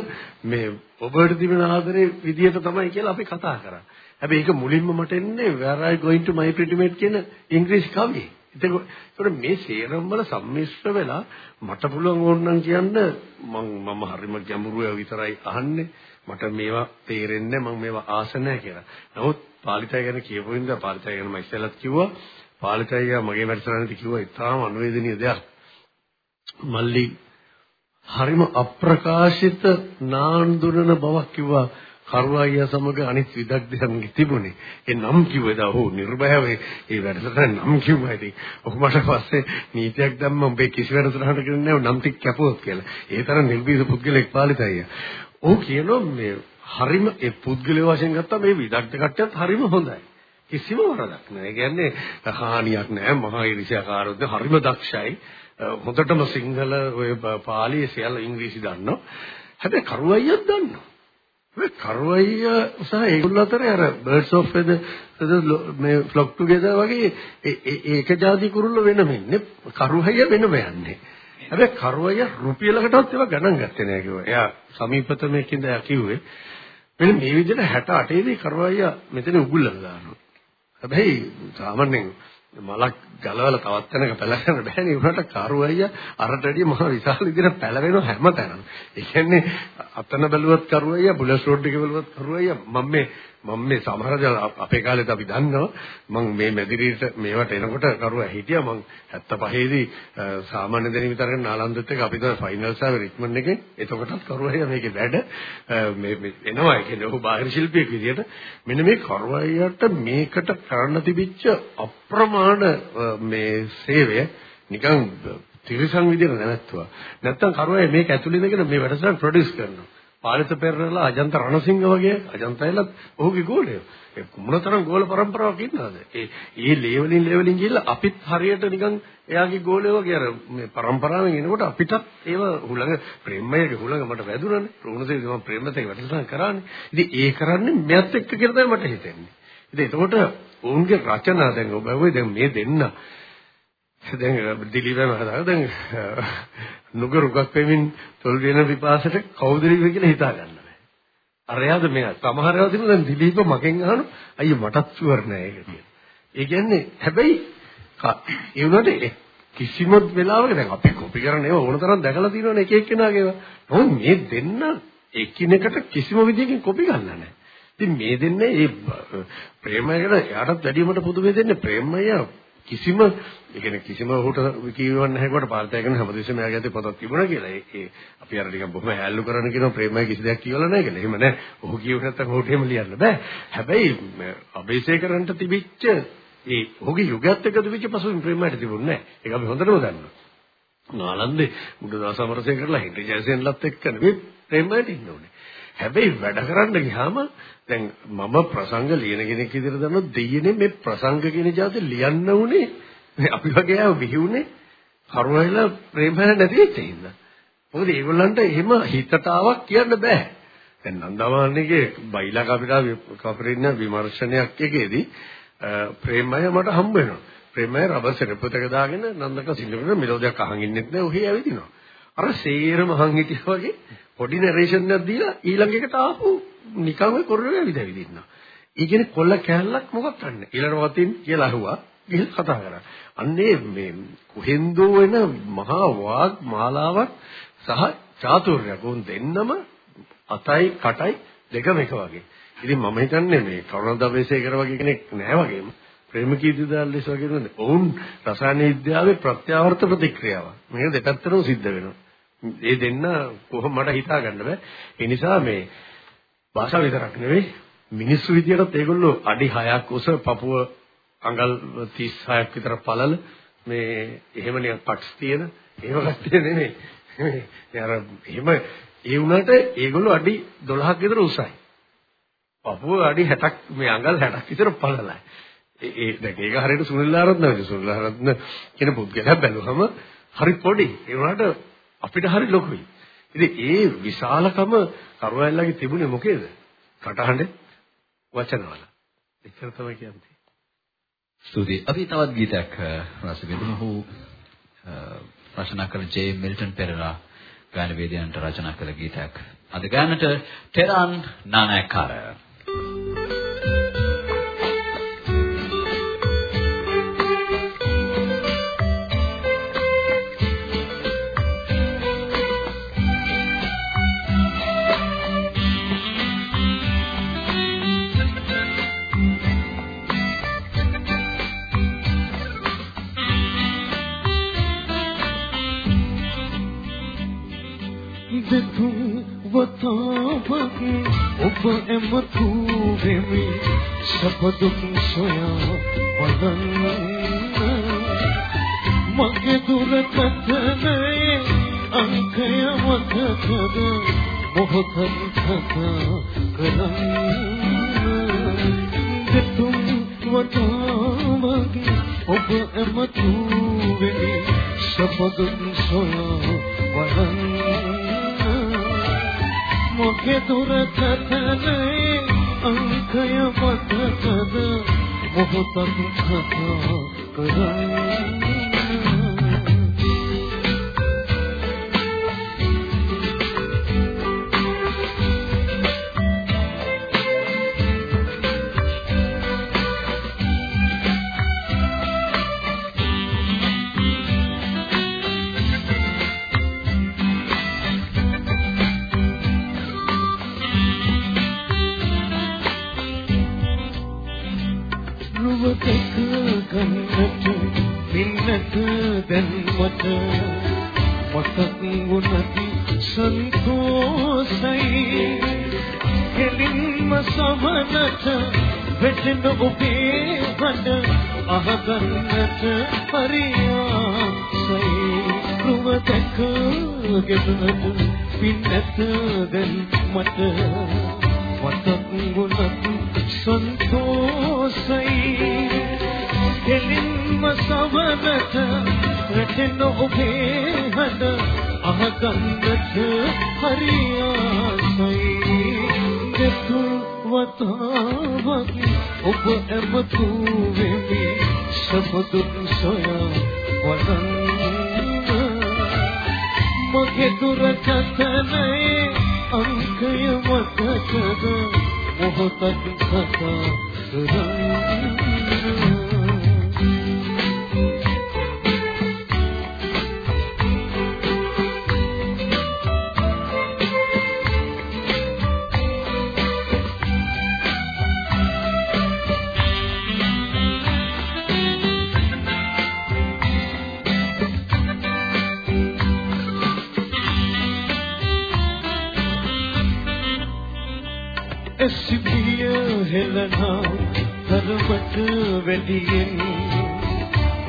මේ ඔබට තිබෙන ආදරේ විදියට තමයි කියලා අපි කතා කරා හැබැයි ඒක මුලින්ම මට එන්නේ where are you going to my pretty mate කියන ඉංග්‍රීසි කවියේ එතකොට මේ සේරම වල සම්මිශ්‍ර වෙලා මට පුළුවන් ඕනනම් කියන්න මම මම හරිම ගැඹුරුව විතරයි අහන්නේ මට මේවා තේරෙන්නේ මම මේවා ආස නැහැ කියලා. නමුත් පාලිතය ගැන කියපු හින්දා පාලිතය ගැන මම ඉස්සෙල්ලත් කිව්වා. පාලිතය මගේ වැඩසටහනේදී කිව්වා ඉතාම අනුවේදනීය දෙයක්. මල්ලි හරිම අප්‍රකාශිත නාන්දුරන බවක් කිව්වා කරුවායියා සමග අනිත් විදග්ධයන් තිබුණේ. ඒ නම් කිව්වද ඔහු නිර්භයව ඒ වැඩසටහන නම් කිව්වා ඉතින්. ඔහු මට පස්සේ නීතියක් දැම්ම උඹේ කිසි වැඩසටහනකට කියන්නේ නැහැ නම් ටික කැපුවොත් කියලා. ඒ තරම් නිර්භීත පුද්ගලෙක් පාලිතයි. ඔහු කියනවා මේ හරිම ඒ පුද්ගලයා වශයෙන් ගත්තා මේ විදග්ධ කට්ටියත් හරිම හොඳයි. කිසිම වරදක් නැහැ. ඒ කියන්නේ හානියක් නැහැ. මහා ඉරිසියාකාරොත් හරිම දක්ෂයි. හොඳටම සිංහල ඔය පාලි සියල්ල ඉංග්‍රීසි දන්නවා. හැබැයි කරුවයියක් දන්නවා. මේ කරවයිය සහ ඒගොල්ලෝ අතර අර බර්ඩ්ස් ඔෆ් ෆෙදර් මේ ෆ්ලොක් ටුගෙදර් වගේ ඒක ಜಾති කුරුල්ල වෙනම ඉන්නේ කරුවයිය වෙනම යන්නේ. හැබැයි කරුවයිය රුපියලකටවත් ඒවා ගණන් ගත්තේ නෑ කිව්වා. එයා සමීපතමකින්ද එයා කිව්වේ මෙන්න මේ විදිහට 68 දී කරුවයිය මෙතන උගුල්ලලා දානවා. හැබැයි සාමාන්‍යයෙන් මලක් ගලවලා තවත් තැනක පැලගන්න බෑනේ උනට කරුවයිය අරට වැඩිය මහ විශාල විදිහට පැලවෙන හැමතැනම. ඒ කියන්නේ අතන බැලුවත් කරුවයිය බුලස් රෝඩ් එකේ බැලුවත් කරුවයිය මම මේ මම මේ සමහර අපේ කාලේත් අපි දන්නවා. මම මේ මැදිරියට මේවට එනකොට කරුවා හිටියා. මම 75 දී සාමාන්‍ය දෙන විතරක් නාලන්දත් එක්ක අපි තමයි ෆයිනල්ස් ආවේ රිච්මන්ඩ් එකේ. එතකොටත් කරුවා මේකේ වැඩ. මේ එනවා. ඒ කියන්නේ ඔහු බාහිර ශිල්පියෙක් විදියට. මෙන්න මේ කරුවායියට මේකට කරන්න තිබිච්ච අප්‍රමාණ මේ සේවය නිකන් තිරසං විදියට නැවැත්තුවා. නැත්තම් කරුවායි මේක ඇතුළේ ඉඳගෙන මේ වැඩසටහන ප්‍රොඩියුස් කරනවා. පාලිත පෙරේරලා අජන්ත රණසිංහ වගේ අජන්තයලත් ඔහුගේ ගෝලය. ඒ මොනතරම් ගෝල પરම්පරාවක් ඉන්නවද? ඒ ඒ ලේවලින් ලේවලින් ගිහිල්ලා අපිත් හරියට නිකන් එයාගේ ගෝලය වගේ අර මේ પરම්පරාවෙන් එනකොට අපිටත් ඒව හුළඟ ප්‍රේමයේ හුළඟ මට වැදුනනේ. රුණසේවි මම ප්‍රේමයට වැඩසටහන් කරානේ. ඉතින් ඒ කරන්නේ මෙයත් එක්ක කියලා තමයි මට හිතෙන්නේ. ඉතින් එතකොට ඔවුන්ගේ රචනා දැන් ඔබ දැන් මේ දෙන්න දැන් දිලිවම හදා දැන් නුගරුකක් වෙමින් තොල් වෙන විපාසට කවුද කියලා හිතා ගන්න බෑ. අරයාද මේ සමහර ඒවා දින දැන් දිලීප මගෙන් අහන අයියෝ මටත් ෂුවර් නෑ ඒක කියලා. ඒ කියන්නේ හැබැයි ඒ වුණාට කිසිම වෙලාවක දැන් අපි කොපි කරන ඒවා ඕන තරම් දැකලා තියෙනවනේ එක එක්කෙනාගේ ඒවා. නමුත් මේ දෙන්න එකිනෙකට කිසිම විදිහකින් කොපි ගන්න නැහැ. ඉතින් මේ දෙන්නේ මේ ප්‍රේමයකට එයාටත් වැඩිමට පුදුමේ දෙන්නේ ප්‍රේමය කිසිම ඒ කියන්නේ කිසිම ඔහුට කියවන්න නැහැ කොට පාර්තය කරන හැමදෙස්සෙම එයාගේ අතේ පොතක් තිබුණා කියලා. ඒ ඒ අපි අර නිකන් බොහොම හැල්ලු කරන කියන ප්‍රේමයි කිසි දෙයක් කියවලා නැහැ කියලා. එහෙම නැහැ. ඔහු කියව නැත්තම් ඔහුට එහෙම ලියන්න බෑ. හැබැයි අබේසේකරන්ට තිබිච්ච ඒ ඔහුගේ යුගයත් එක්ක තිබිච්ච පසුබිම් ප්‍රේමයට තිබුණේ නැහැ. ඒක අපි හොඳටම දන්නවා. නාලන්දේ බුදුදාස අමරසේකරලා හෙන්රි ජයසේනලත් එක්ක නෙවෙයි ප්‍රේමයට ඉන්න ඕනේ. හැබැයි වැඩ කරන්න ගියාම දැන් මම ප්‍රසංග ලියන කෙනෙක් විදිහට දන්නොත් දෙයියනේ මේ ප්‍රසංග කියන જાති ලියන්න උනේ අපි වගේ අය විහිුනේ කරුණායිලා ප්‍රේමය නැති වෙච්ච හින්දා. මොකද ඒගොල්ලන්ට එහෙම හිතට ආවක් කියන්න බෑ. දැන් නන්දමාන්නගේ බයිලා කපිටා කපරින්න විමර්ශනයක් එකේදී ප්‍රේමය මට හම්බ වෙනවා. ප්‍රේමය රබර් සෙරප්පතක දාගෙන නන්දක සිංහලෙන් මෙලෝඩියක් අහන් ඉන්නෙත් නෑ ඔහි ඇවිදිනවා. අර සේරම අහන් හිටියා වගේ පොඩි නරේෂන් එකක් දීලා ඊළඟ එකට ආපු නිකන් ඔය කොරළේ ඇවිද ඇවිදින්නවා. ඒ කියන්නේ කොල්ල කැලලක් මොකක් කරන්නේ? ඊළඟ වතින් කියලා අහුවා. ගිහින් කතා කරා. අන්නේ මේ කොහෙන්දෝ වෙන මහා වාග් මාලාවක් සහ චාතුර්යයක් උන් දෙන්නම අතයි කටයි දෙකම එක වගේ. ඉතින් මම හිතන්නේ මේ කරුණාදවේශේකර වගේ කෙනෙක් නෑ වගේම ප්‍රේමකීර්ති දාල්ලිස් වගේ නෙවෙයි. ඔවුන් රසායන විද්‍යාවේ ප්‍රත්‍යාවර්ත ප්‍රතික්‍රියාව. මේක දෙපැත්තටම සිද්ධ වෙනවා. ඒ දෙන්න කොහොම මට හිතා ගන්න බෑ. ඒ නිසා මේ භාෂාව විතරක් නෙවෙයි මිනිස්සු විදියටත් ඒගොල්ලෝ අඩි 6ක් උස පපුව අඟල් 36ක් විතර පළල මේ එහෙම නිකන් පක්ස් තියෙන එහෙම කට්ටිය නෙමෙයි. ඒ අර එහෙම ඒ වුණාට ඒගොල්ලෝ අඩි 12ක් විතර උසයි. පපුව අඩි 60ක් මේ අඟල් 60ක් විතර පළලයි. ඒ ඒ දැන් ඒක හරියට සුනිල් ආරත්න වගේ සුනිල් ආරත්න කියන පුද්ගලයා බැලුවම හරි පොඩි. ඒ වුණාට අපිට හරි ලොකුයි. ඉතින් ඒ විශාලකම කරුණාල්ලගේ තිබුණේ මොකේද? කටහඬ වචනවල. එච්චර තමයි කියන්නේ. ස්තුතියි. අපි තවත් ගීතයක් රස විඳිමු. ඔහු රචනා කළ ජේ මිල්ටන් පෙරේරා ගායන වේදිකයන්ට රචනා කළ ගීතයක්. අද ගානට ටෙරාන් නානායකාරය එමතු වෙමි? සපදුක් සොයා බලන්න. මගේ දුරකථනයේ අංකය මතකද මොහොතක් කතා කරන්න. දෙතුන් වතාවගේ ඔබ එමතු වෙමි. සපදුක් සොයා බලන්න. මොකේ දුරකථනයේ අංකය මතකද මොහොතක් කතා කරන්න පින්නත සිටිය හෙලනා තරමට වැඩියෙන්.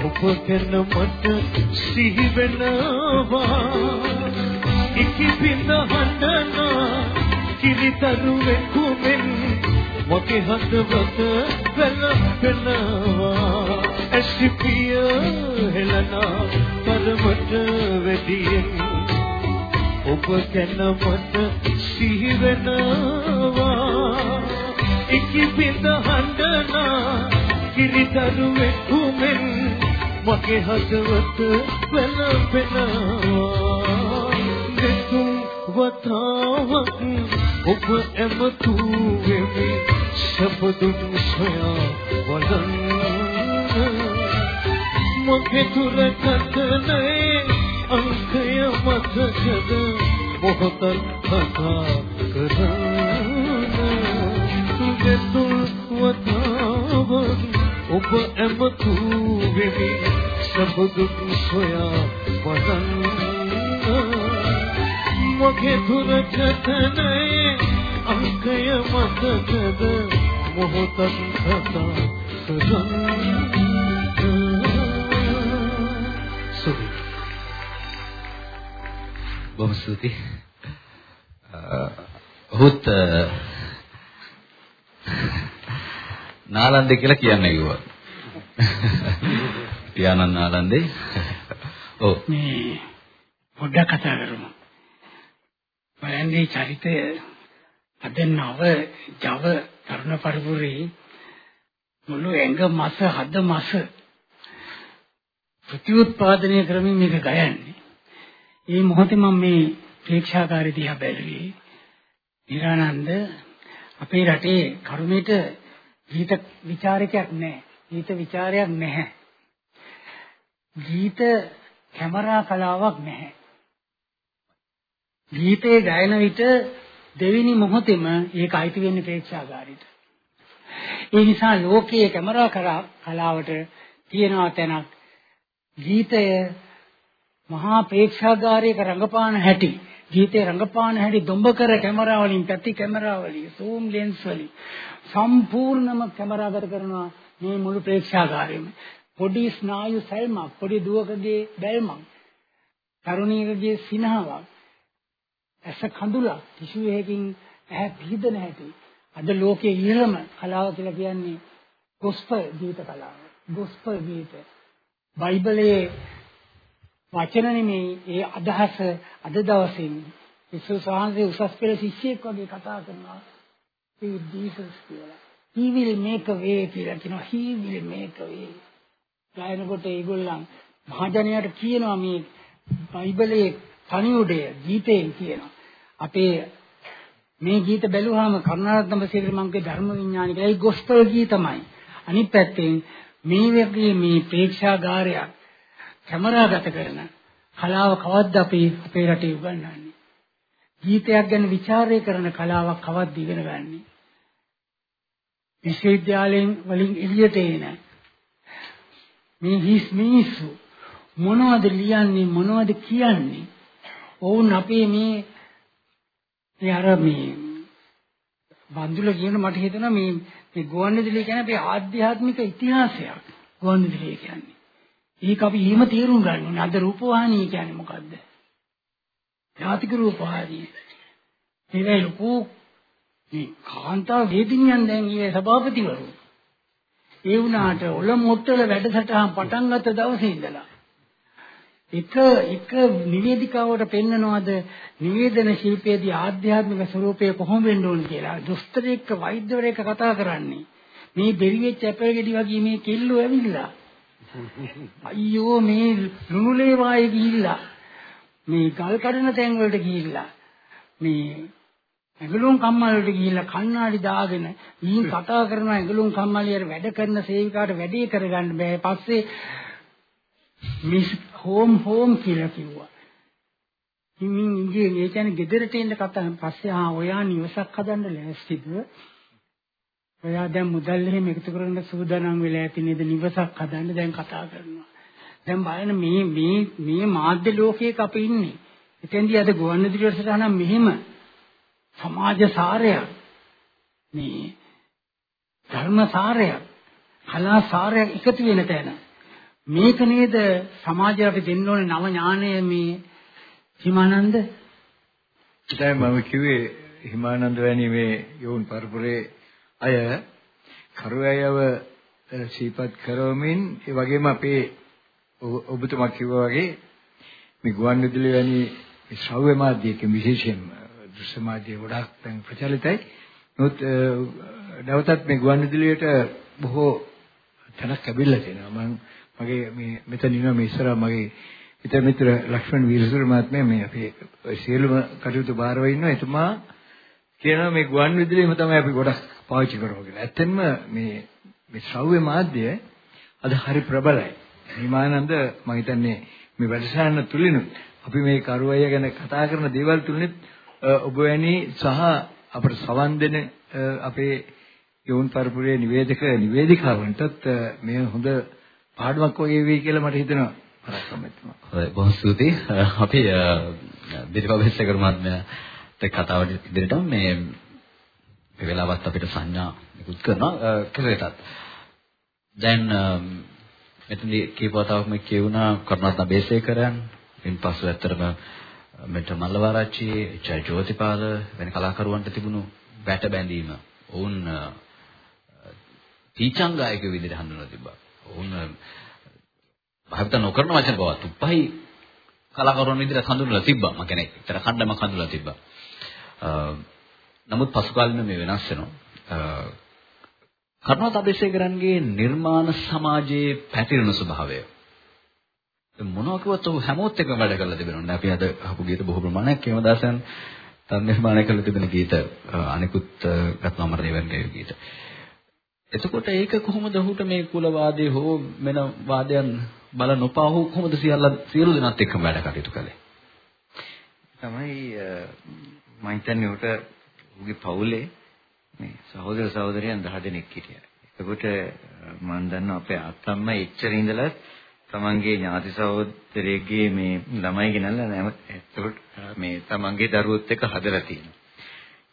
ඔබ ගැන මට සිහි වෙනවා. ඉකිපින්න හඬනා කිරිතරුවෙකු මෙන් මගේ හදවත වැළපෙනවා. ඇසිපිය හෙලනා තරමට වැඩියෙන්. ඔබ ගැන මට සිහි වෙනවා. ඉකිපිට හඬනා කිරිතරුවෙක් උමෙන් මගේ හදවත වැළපෙනවා දෙතුන් වතාවක් ඔබ ඇමතු වෙමි සබදුන් සොයා වදන් මගේ තුර කතනේ අංකය මතකද මොහොතක් කතා කරන්න දෙතුල් වතාවක් ඔබ ඇමතු වෙමි සබදුක් සොයා වදන්න මගේ දුරකථනයේ අංකය මතකද? මොහොතක් කතා කරන්න බොහොම ස්තුතියි. ඔහුත් නාලන්දේ කියලා කියන්නේ කිව්වා. පියාණන් නාලන්දේ. ඔව්. මේ පොඩ්ඩක් කතා කරමු. බලන්නේ චරිතය අද නව ජව තරුණ පරිපූර්ණේ මුළු ඇඟ මස හද මස ප්‍රතිඋත්පාදනය කරමින් මේක ගයන්නේ. ඒ මොහොතේ මම මේ ප්‍රේක්ෂාකාරී දිහා බැලුවේ. නිරානන්ද අපේ රටේ කරුමේට ගීත ਵਿਚාරකයක් නැහැ. ගීත ਵਿਚාරයක් නැහැ. ගීත කැමරා කලාවක් නැහැ. ගීතේ ගයන විට දෙවෙනි මොහොතේම ඒක අයිති වෙන්නේ ප්‍රේක්ෂාගාරයට. ඒ නිසා ලෝකයේ කැමරා කලාවට තියෙනවා තැනක් ගීතය මහා ප්‍රේක්ෂාගාරයක රඟපාන හැටි ගීතේ රංගපාන හැටි දොඹකර කැමරා වලින් පැති කැමරා වලින් zoom lens වලින් සම්පූර්ණම කැමරාගත කරනවා මේ මුළු ප්‍රේක්ෂාගාරයම පොඩි ස්නායු සැල්මක් පොඩි දුවකගේ බැල්මක් තරුණියකගේ සිනහවක් ඇස කඳුලක් කිසි එකකින් ඇහැ පිහිදන හැටි අද ලෝකයේ ඉහළම කලාව කියලා කියන්නේ ගොස්පල් ගීත කලාව. ගොස්පල් ගීත. බයිබලයේ වචන නෙමෙයි ඒ අදහස අද දවසේ යේසුස් වහන්සේ උසස් පෙළ ශිෂ්‍යෙක් වගේ කතා කරනවා. He Jesus කියලා. He will make a way කියලා කියනවා. He will make a way. ගායනකොට ඒගොල්ලන් මහජනයාට කියනවා මේ බයිබලයේ තනියුඩය ගීතයෙන් කියනවා. අපේ මේ ගීත බැලුවාම කරුණාරත්න බසීර මංගේ ධර්ම විඥානිකයි ගොස්පල් ගීතමයි. අනිත් පැත්තෙන් මේ වගේ මේ ප්‍රේක්ෂාගාරයක් කැමරාගත කරන කලාව කවද්ද අපි අපේ රටේ උගන්වන්නේ? ගීතයක් ගැන ਵਿਚාරය කරන කලාවක් කවද්ද ඉගෙන ගන්නේ? විශ්වවිද්‍යාලයෙන් වලින් එළියට එන මේ හිස් මිනිස්සු මොනවද ලියන්නේ මොනවද කියන්නේ? ඔවුන් අපේ මේ මේ අර මේ බන්දුල කියන මට හිතෙනවා මේ මේ ගුවන්විදුලිය කියන්නේ අපේ ආධ්‍යාත්මික ඉතිහාසයක් ගුවන්විදුලිය කියන්නේ. ඒක අපි එහෙම තේරුම් ගන්න ඕනේ. අද රූපවාහිනිය කියන්නේ මොකද්ද? ජාතික රූපවාහිනිය. ඒකයි ලොකු මේ කාන්තා වේදිනියන් දැන් ඊයේ සභාපතිවරු. ඒ වුණාට ඔල මොට්ටල වැඩසටහන් පටන් ගත්ත දවසේ ඉඳලා එක එක නිවේදිකාවට පෙන්නනවාද නිවේදන ශිල්පයේදී ආධ්‍යාත්මික ස්වરૂපය කොහොම වෙන්න ඕන කියලා. දොස්තරෙක්ක වෛද්‍යවරයෙක් කතා කරන්නේ. මේ බෙරි වෙච්ච ඇපල් ගෙඩි වගේ මේ කෙල්ලෝ ඇවිල්ලා අයියෝ මේ ලුණුලේ වායේ ගිහිල්ලා මේ ගල් කඩන තැන් වලට ගිහිල්ලා මේ ඇඟලුම් කම්මල් වලට ගිහිල්ලා කණ්ණාඩි දාගෙන ඊයින් කතා කරන ඇඟලුම් කම්මලියර වැඩ කරන සේවිකාට වැඩේ කරගන්න බෑ පස්සේ මිස් හෝම් හෝම් කියලා කිව්වා. ඉතින් ඉන්නේ ඒ කියන්නේ ගෙදරට එන්න කතා පස්සේ ආ ඔයා නිවසක් හදන්න ලෑස්තිද? ඔයා දැන් මුදල් එහෙම එකතු කරන්න සූදානම් වෙලා ඇති නේද? නිවසක් හදන්න දැන් කතා කරනවා. දැන් බලන්න මේ මේ මේ මාධ්‍ය ලෝකයක අපි ඉන්නේ. එතෙන්දී අද ගුවන්විදුලි වලට නම් මෙහෙම. සමාජ සාරයක්. මේ ධර්ම සාරයක්. කලා සාරයක් එකතු වෙන තැන. මේක නේද සමාජය අපි දෙන්න ඕනේ නව ඥානය මේ හිමානන්ද? දැන් මම කිව්වේ හිමානන්ද වැනි මේ යෝන් පරපුරේ අය කරුවැයව සීපත් කරවමින් ඒ වගේම අපේ ඔබතුමා කිව්වා වගේ මේ ගුවන් විදුලි වැනි ශ්‍රව්‍ය මාධ්‍යයකින් විශේෂයෙන්ම දෘශ්‍ය මාධ්‍ය ගොඩාක් දැන් ප්‍රචලිතයි. නමුත් නැවතත් මේ ගුවන් විදුලියට බොහෝ තැනක් ලැබිලා තියෙනවා. මම මගේ මේ මෙතන ඉන්න මේ ඉස්සරහා මගේ හිත මිත්‍ර ලක්ෂ්මන් වීරසුර මහත්මයා මේ අපේ සියලුම කටයුතු බාරව ඉන්නවා. එතුමා කියනවා මේ ගුවන් විදුලියම තමයි අපි ගොඩක් පාවිච්චි කරනවා කියලා. ඇත්තෙන්ම මේ මේ ශ්‍රව්‍ය මාධ්‍ය අද හරි ප්‍රබලයි. හිමානන්ද මම හිතන්නේ මේ වැඩසටහන තුලිනුත් අපි මේ කරුවය ගැන කතා කරන දේවල් තුලිනුත් ඔබ වැනි සහ අපට සවන් දෙන අපේ යෝන් පරපුරේ නිවේදක නිවේදිකාවන්ටත් මේ හොඳ පාඩමක් වගේ වෙයි කියලා මට හිතෙනවා. හොඳයි බොහොම ස්තුතියි. අපි බිරිබබෙස්සකර මහත්මයාට කතාවට ඉදිරියට මේ මේ වෙලාවත් අපිට සංඥා නිකුත් කරනවා කෙසේටත්. දැන් මෙතනදී කීපවතාවක් මේ කියුණා කරුණාරත්න බේසේකරයන් ඉන්පසු ඇත්තටම මෙට මල්ලවරච්චි, ජය ජෝතිපාල වෙන කලාකරුවන්ට තිබුණු වැට බැඳීම. ඔවුන් තීචංගායක විදිහට හඳුන්වලා තිබ්බා. ඔවුන් භාවිත නොකරන වචන බව තුප්පහයි කලාකරුවන් විදිහට හඳුන්වලා තිබ්බා. මම කියන්නේ ඒතර කණ්ඩමක් හඳුන්වලා තිබ්බා. නමුත් පසු කාලින මේ වෙනස් වෙනවා. කරුණාත අබේසේකරන්ගේ නිර්මාණ සමාජයේ පැතිරෙන ස්වභාවය. මොනවා කිව්වත් ඔහු හැමෝත් එක්කම වැඩ කරලා තිබෙනවා. අපි අද අහපු ගීත බොහෝ ප්‍රමාණයක් හේමදාසයන් තන් නිර්මාණය කරලා තිබෙන ගීත අනිකුත් ගත්නාමරදේවන්ගේ ගීත. එතකොට ඒක කොහොමද ඔහුට මේ කුලවාදී හෝ වෙන වාදයන් බල නොපා ඔහු කොහොමද සියල්ල සියලු දෙනාත් එක්කම වැඩ කටයුතු කළේ? තමයි මම හිතන්නේ උට උගේ පවුලේ මේ සහෝදර සහෝදරියන් 10 දෙනෙක් හිටියා. එතකොට මම දන්නවා අපේ අත්තම්ම එච්චර ඉඳලා තමන්ගේ ඥාති සහෝදරයෙක්ගේ මේ ළමයි ගෙනල්ලා නැම එතකොට මේ තමන්ගේ දරුවොත් එක්ක හදලා තියෙනවා.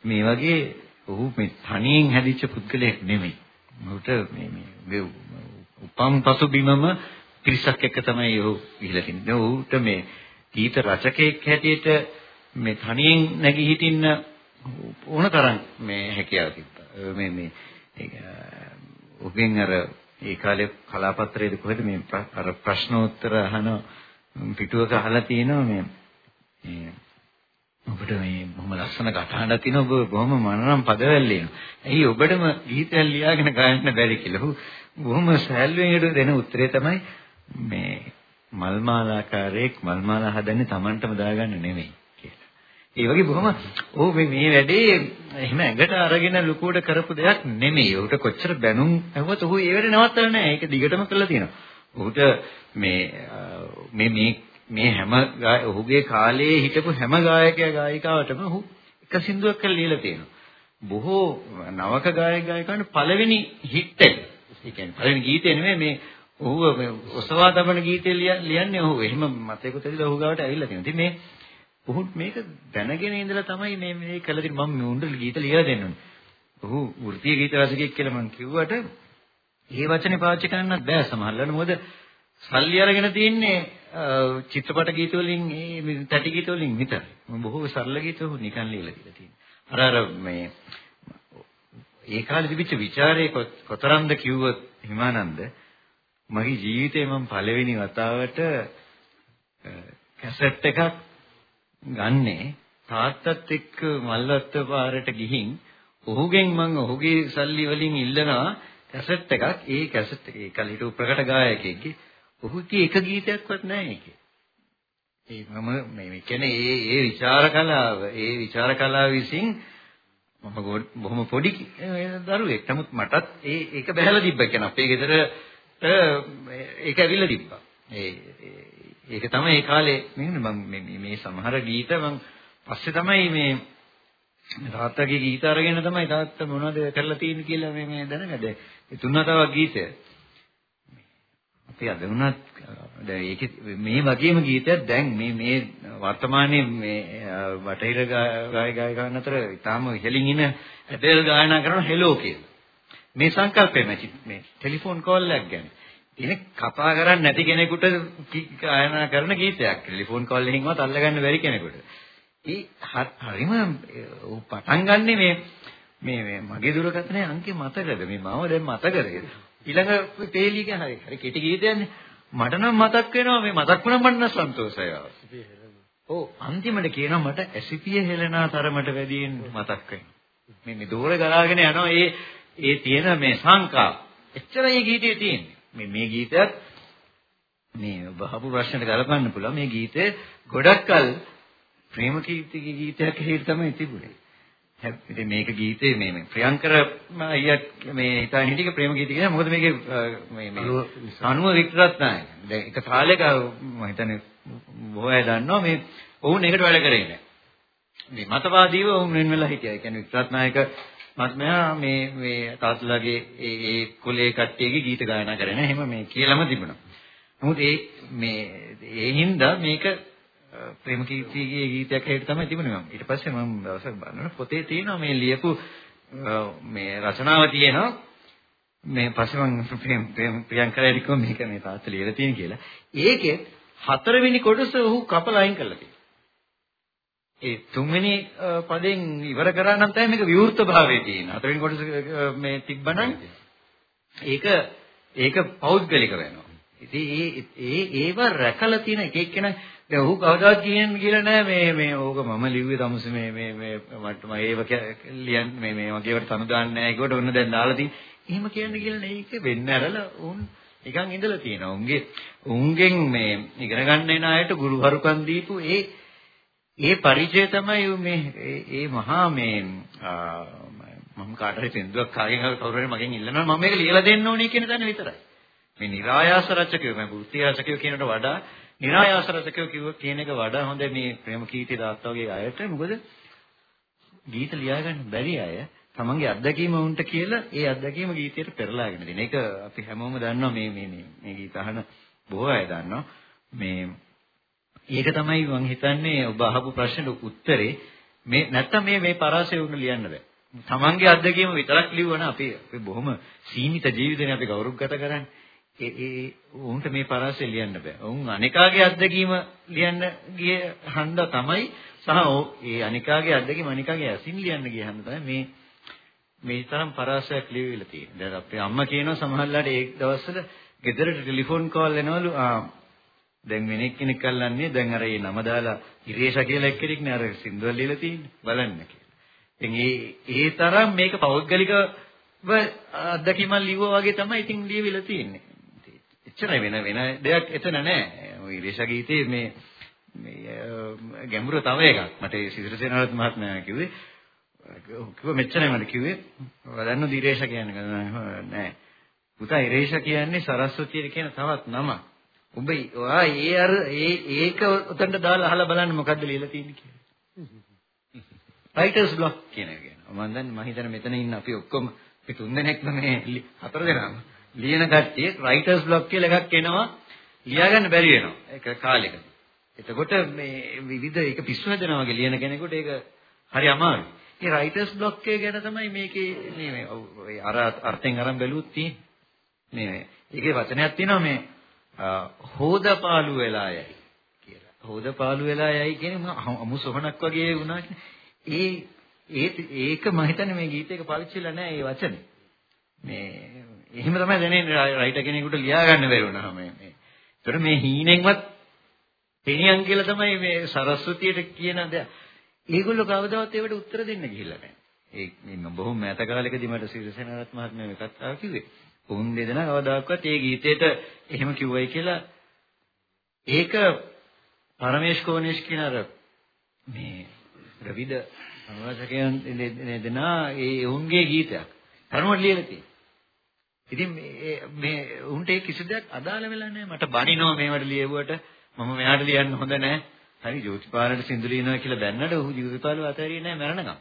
මේ වගේ ඔහු මේ තනියෙන් හැදිච්ච පුද්ගලයෙක් නෙමෙයි. ඔහුට මේ මේ උපම් පසුබිමම පිරිසක් එක්ක තමයි ඔහු ගිහිලා තින්නේ. ඔහුට මේ ගීත රචකයෙක් හැටියට මේ තනියෙන් නැගී හිටින්න ඕන තරම් මේ හැකියාව තිබ්බා. මේ මේ ඔහුගෙන් අර ඒ කාලේ කලාපත්‍රයේදී කොහෙද මේ අර ප්‍රශ්නෝත්තර අහන පිටුවක අහලා තියෙනවා මේ මේ ඔබට මේ බොහොම ලස්සන කටහඬක් තියෙනවා ඔබ බොහොම මනරම් පදවැල් ලියනවා. ඇයි ඔබටම ගීතයක් ලියාගෙන ගයන්න බැරි කියලා. ඔහු බොහොම සෑල්වෙන් දෙන උත්තරේ තමයි මේ මල් මාලාකාරයෙක් මල් මාලා හදන්නේ Tamanටම දාගන්න නෙමෙයි කියලා. ඒ වගේ බොහොම ඔව් මේ මේ වැඩේ එහෙම ඇඟට අරගෙන ලুকুවට කරපු දෙයක් නෙමෙයි. ඔහුට කොච්චර බැනුම් ඇහුවත් ඔහු ඒ වැඩේ නවත්තලා නැහැ. ඒක දිගටම කරලා තියෙනවා. ඔහුට මේ මේ මේ මේ හැම ඔහුගේ කාලයේ හිටපු හැම ගායකයා ගායිකාවටම ඔහු එක සින්දුවක් කරලා ලියලා තියෙනවා. බොහෝ නවක ගායක ගායිකාවන්ට පළවෙනි හිට් එක. ඒ කියන්නේ පළවෙනි ගීතේ නෙමෙයි මේ ඔහුව මේ ඔසවා තබන ගීතේ ලියන්නේ ඔහු. එහෙම මතයකට ඇවිල්ලා ඔහු ගාවට ඇවිල්ලා තියෙනවා. ඉතින් මේ ඔහු මේක දැනගෙන ඉඳලා තමයි මේ මේ කළ දෙන්නේ. මම මේ උණ්ඩ ගීත ලියලා දෙන්න ඕනේ. ඔහු වෘත්තීය ගීත රසිකයෙක් කියලා මම කිව්වට ඒ වචනේ පාවිච්චි කරන්නත් බෑ සමහරවිට. මොකද සල්ලි අරගෙන තියෙන්නේ චිත්‍රපට ගීත වලින් ඒ තැටි ගීත වලින් විතරයි. බොහෝ සරල ගීත ඔහු නිකන් ලියලා දීලා තියෙනවා. අර අර මේ ඒ කාලේ තිබිච්ච ਵਿਚාරයේ කොතරම්ද කිව්වොත් හිමානන්ද මගේ ජීවිතේ මම පළවෙනි වතාවට කැසට් එකක් ගන්නේ තාත්තත් එක්ක මල්වත්ත පාරට ගිහින් ඔහුගෙන් මම ඔහුගේ සල්ලි වලින් ඉල්ලනවා කැසට් එකක් ඒ කැසට් ඒ කලිට ප්‍රකට ගායකයෙක්ගේ ඔහුගේ එක ගීතයක්වත් නැහැ ඒකේ. ඒ මම මේ කියන්නේ ඒ ඒ විචාර කලාව ඒ විචාර කලාව විසින් මම බොහොම පොඩි දරුවෙක්. නමුත් මටත් ඒ ඒක බහැලා තිබ්බා. කියන්නේ අපේ ගෙදර ඒක ඇවිල්ලා තිබ්බා. ඒ ඒක තමයි ඒ කාලේ මම මේ මේ සමහර ගීත මම පස්සේ තමයි මේ තාත්තගේ ගීත අරගෙන තමයි තාත්තා මොනවද කරලා තියෙන්නේ කියලා මේ මේ දැනගද. ඒ තුන්වතාවක් ගීතය. අපි අද වුණත් දැන් ඒක මේ වගේම ගීතයක් දැන් මේ මේ වර්තමානයේ මේ බටහිර ගායක ගායකයන් අතර ඉතාම ඉහළින් ඉන ඇදල් ගායනා කරන හෙලෝ කියලා. මේ සංකල්පය මේ ටෙලිෆෝන් කෝල් එකක් ගැන. ඉතින් කතා කරන්නේ නැති කෙනෙකුට ගායනා කරන ගීතයක්. ටෙලිෆෝන් කෝල් එකකින්වත් අල්ලගන්න බැරි කෙනෙකුට. ඒ හරිම පටන් ගන්නෙ මේ මේ මේ මගේ දුරකථනයේ අංකේ මතකද? මේ මම දැන් මතකද? ඊළඟ තේලිය කියන හරි හරි කෙටි ගීතයක්නේ. මට නම් මතක් වෙනවා මේ මතක් වුණා මට නම් සන්තෝෂයි ඔව්. අන්තිමට කියනවා මට ඇසිපිය හෙලනා තරමට වැඩියෙන් මතක් වෙනවා. මේ මේ දෝර ගලාගෙන යනවා. ඒ ඒ තියෙන මේ සංකා. එච්චරයි ගීතේ තියෙන්නේ මේ මේ ගීතයත් මේ බහපු ප්‍රශ්නට ගලපන්න පුළුවන්. මේ ගීතේ ගොඩක් කල ප්‍රේම කීර්තිගේ ගීතයක් හැටියට තමයි තිබුණේ. ඉතින් මේක ගීතේ මේ මේ ප්‍රියංකර අයියා මේ හිතාගෙන හිටියේ ප්‍රේම ගීත කියලා. මොකද මේකේ මේ මේ අනුව වික්ටරත්නායක දැන් එක කාලයක මම හිතන්නේ බොහෝ අය දන්නවා මේ ඔවුන් එකට වැඩ කරේ නැහැ. මේ මතවාදීව ඔවුන් වෙන වෙලා හිටියා. ඒ කියන්නේ වික්ටරත්නායක මත්මයා මේ මේ තාත්තලාගේ ඒ ඒ කුලේ කට්ටියගේ ගීත ගායනා කරන හැම මේ කියලාම තිබුණා නමුත් ඒ මේ ඒ හින්දා මේක ප්‍රේමකීර්තිගේ ගීතයක් හැටියට තමයි තිබුණේ මම. ඊට පස්සේ මම දවසක් බලනකොට පොතේ තියෙනවා මේ ලියපු මේ රචනාව තියෙනවා. මේ පස්සේ මම ප්‍රියංකරට කිව්වා මේක මේ තාත්තා ලියලා තියෙන කියලා. ඒකේ හතරවෙනි කොටස ඔහු කපලා අයින් කරලා තියෙනවා. ඒ තුන්වෙනි පදයෙන් ඉවර කරා නම් තමයි මේක විවෘත භාවයේ තියෙන. හතරවෙනි කොටස මේ තිබ්බනම් ඒක ඒක පෞද්ගලික වෙනවා. ඉතින් ඒ ඒ ඒව රැකලා තියෙන එක එක්කෙනා දැන් ඔහු කවදාවත් කියන්නේ කියලා නෑ මේ මේ ඕක මම ලිව්වේ තමස මේ මේ මේ මට මම ඒව ලියන්නේ මේ මේ වගේවට තනු දාන්නේ නෑ ඒකට ඔන්න දැන් දාලා තියෙන. එහෙම කියන්නේ කියලා නේ ඒක වෙන්න ඇරලා උන් නිකන් ඉඳලා තියෙනවා. උන්ගේ උන්ගෙන් මේ ඉගෙන ගන්න එන අයට ගුරුවරුකම් දීපු ඒ ඒ පරිචය තමයි මේ ඒ මහා මේ මම කාට හරි සින්දුවක් කාගෙන් හරි කවුරු හරි මගෙන් ඉල්ලනවා මම මේක ලියලා දෙන්න ඕනේ කියන දන්නේ විතරයි. මේ નિરાයාස රචකයෝ මේ වෘත්ති රචකයෝ කියනට වඩා નિરાයාස රචකයෝ කිව්ව කියන එක වඩා හොඳ මේ ප්‍රේම කීර්ති දාත්ත වගේ අයට මොකද ගීත ලියාගන්න බැරි අය තමන්ගේ අත්දැකීම වුන්ට කියලා ඒ අත්දැකීම ගීතයට පෙරලාගෙන දෙන. ඒක අපි හැමෝම දන්නවා මේ මේ මේ ගීත අහන බොහෝ අය දන්නවා. මේ ඒක තමයි මම හිතන්නේ ඔබ අහපු ප්‍රශ්නෙට උත්තරේ මේ නැත්තම් මේ මේ පරාසය වුණ ලියන්න බෑ. තමන්ගේ අත්දැකීම විතරක් ලිව්වනම් අපි අපි බොහොම සීමිත ජීවිතේනේ අපි ගෞරව ගත කරන්නේ. ඒ ඒ උන්ට මේ පරාසය ලියන්න බෑ. උන් අනිකාගේ අත්දැකීම ලියන්න ගිය හන්ද තමයි සහ ඒ අනිකාගේ අත්දැකීම අනිකාගේ ඇසින් ලියන්න ගිය හන්ද තමයි මේ මේ තරම් පරාසයක් ලියවිලා තියෙන්නේ. දැන් අපේ අම්මා කියනවා සමහරවිට ඒ දවස්වල ගෙදරට ටෙලිෆෝන් කෝල් එනවලු ආ දැන් වෙන කෙනෙක් අල්ලන්නේ දැන් අර ඒ නම දාලා ඉරේෂා කියලා එක්කෙනෙක් නේ අර සින්දුවල් ලියලා තියෙන්නේ බලන්න කියලා. ඉතින් ඒ ඒ තරම් මේක පෞද්ගලිකව අත්දැකීමක් ලිව්වා වගේ තමයි ඉතින් ලියවිලා තියෙන්නේ. එච්චරයි වෙන වෙන දෙයක් එතන නැහැ. ওই ඉරේෂා ගීතේ මේ මේ ගැඹුර තව එකක්. මට ඒ සිරිසේනාරත් මහත්මයා කිව්වේ කිව්ව මෙච්චරයි මට කිව්වේ. වදන්න දිරේෂා කියන්නේ නෑ. පුතා ඉරේෂා කියන්නේ සරස්වතිය කියන තවත් නමක්. ඔබ ඔයා ඒ අර ඒ ඒක උතන්ට දාලා අහලා බලන්න මොකද්ද ලියලා තියෙන්නේ කියලා. රයිටර්ස් බ්ලොක් කියන එක කියනවා. මම දන්නේ මම හිතන්නේ මෙතන ඉන්න අපි ඔක්කොම අපි තුන් දෙනෙක්ම මේ හතර දෙනාම ලියන කට්ටිය රයිටර්ස් බ්ලොක් කියලා එකක් එනවා ලියා ගන්න බැරි වෙනවා. ඒක කාලෙක. එතකොට මේ විවිධ ඒක පිස්සු හැදෙනවා වගේ ලියන කෙනෙකුට ඒක හරි අමාරුයි. ඒ රයිටර්ස් බ්ලොක් එක ගැන තමයි මේකේ මේ අර අර්ථයෙන් අරන් බැලුවොත් තියෙන්නේ. මේ ඒකේ වචනයක් තියෙනවා මේ හෝදපාලු වෙලා යයි කියලා. හෝදපාලු වෙලා යයි කියන්නේ අමු සොහනක් වගේ වුණා ඒ ඒ ඒක මම හිතන්නේ මේ ගීතයක පාවිච්චිලා නැහැ මේ වචනේ. මේ එහෙම තමයි දැනෙන්නේ රයිටර් කෙනෙකුට ලියා ගන්න බැරි වුණා මේ මේ. ඒතර මේ හීනෙන්වත් තෙනියන් කියලා තමයි මේ සරස්වතියට කියන දේ. ඒගොල්ලෝ කවදාවත් ඒවට උත්තර දෙන්න ගිහිල්ලා නැහැ. ඒ මේ බොහොම මෑත කාලෙකදී මට සිරිසේනාරත් මහත්මයා මේ කතාව කිව්වේ. උන් දෙදෙනා කවදාකවත් ඒ ගීතේට එහෙම කිව්වයි කියලා ඒක පරමේශ් කෝනේෂ් කියන අර මේ රවිද අනුරාධකයන් දෙනා ඒ උන්ගේ ගීතයක්. කරුණක් ලියලා තියෙනවා. ඉතින් මේ මේ උන්ට ඒ කිසි දෙයක් අදාළ වෙලා නැහැ. මට බනිනවා මේවට ලියවුවට මම මෙයාට ලියන්න හොඳ නැහැ. හරි ජෝතිපාලට සින්දු ලියනවා කියලා බැන්නට ඔහු ජෝතිපාලව අතහැරියේ නැහැ මරණකම්.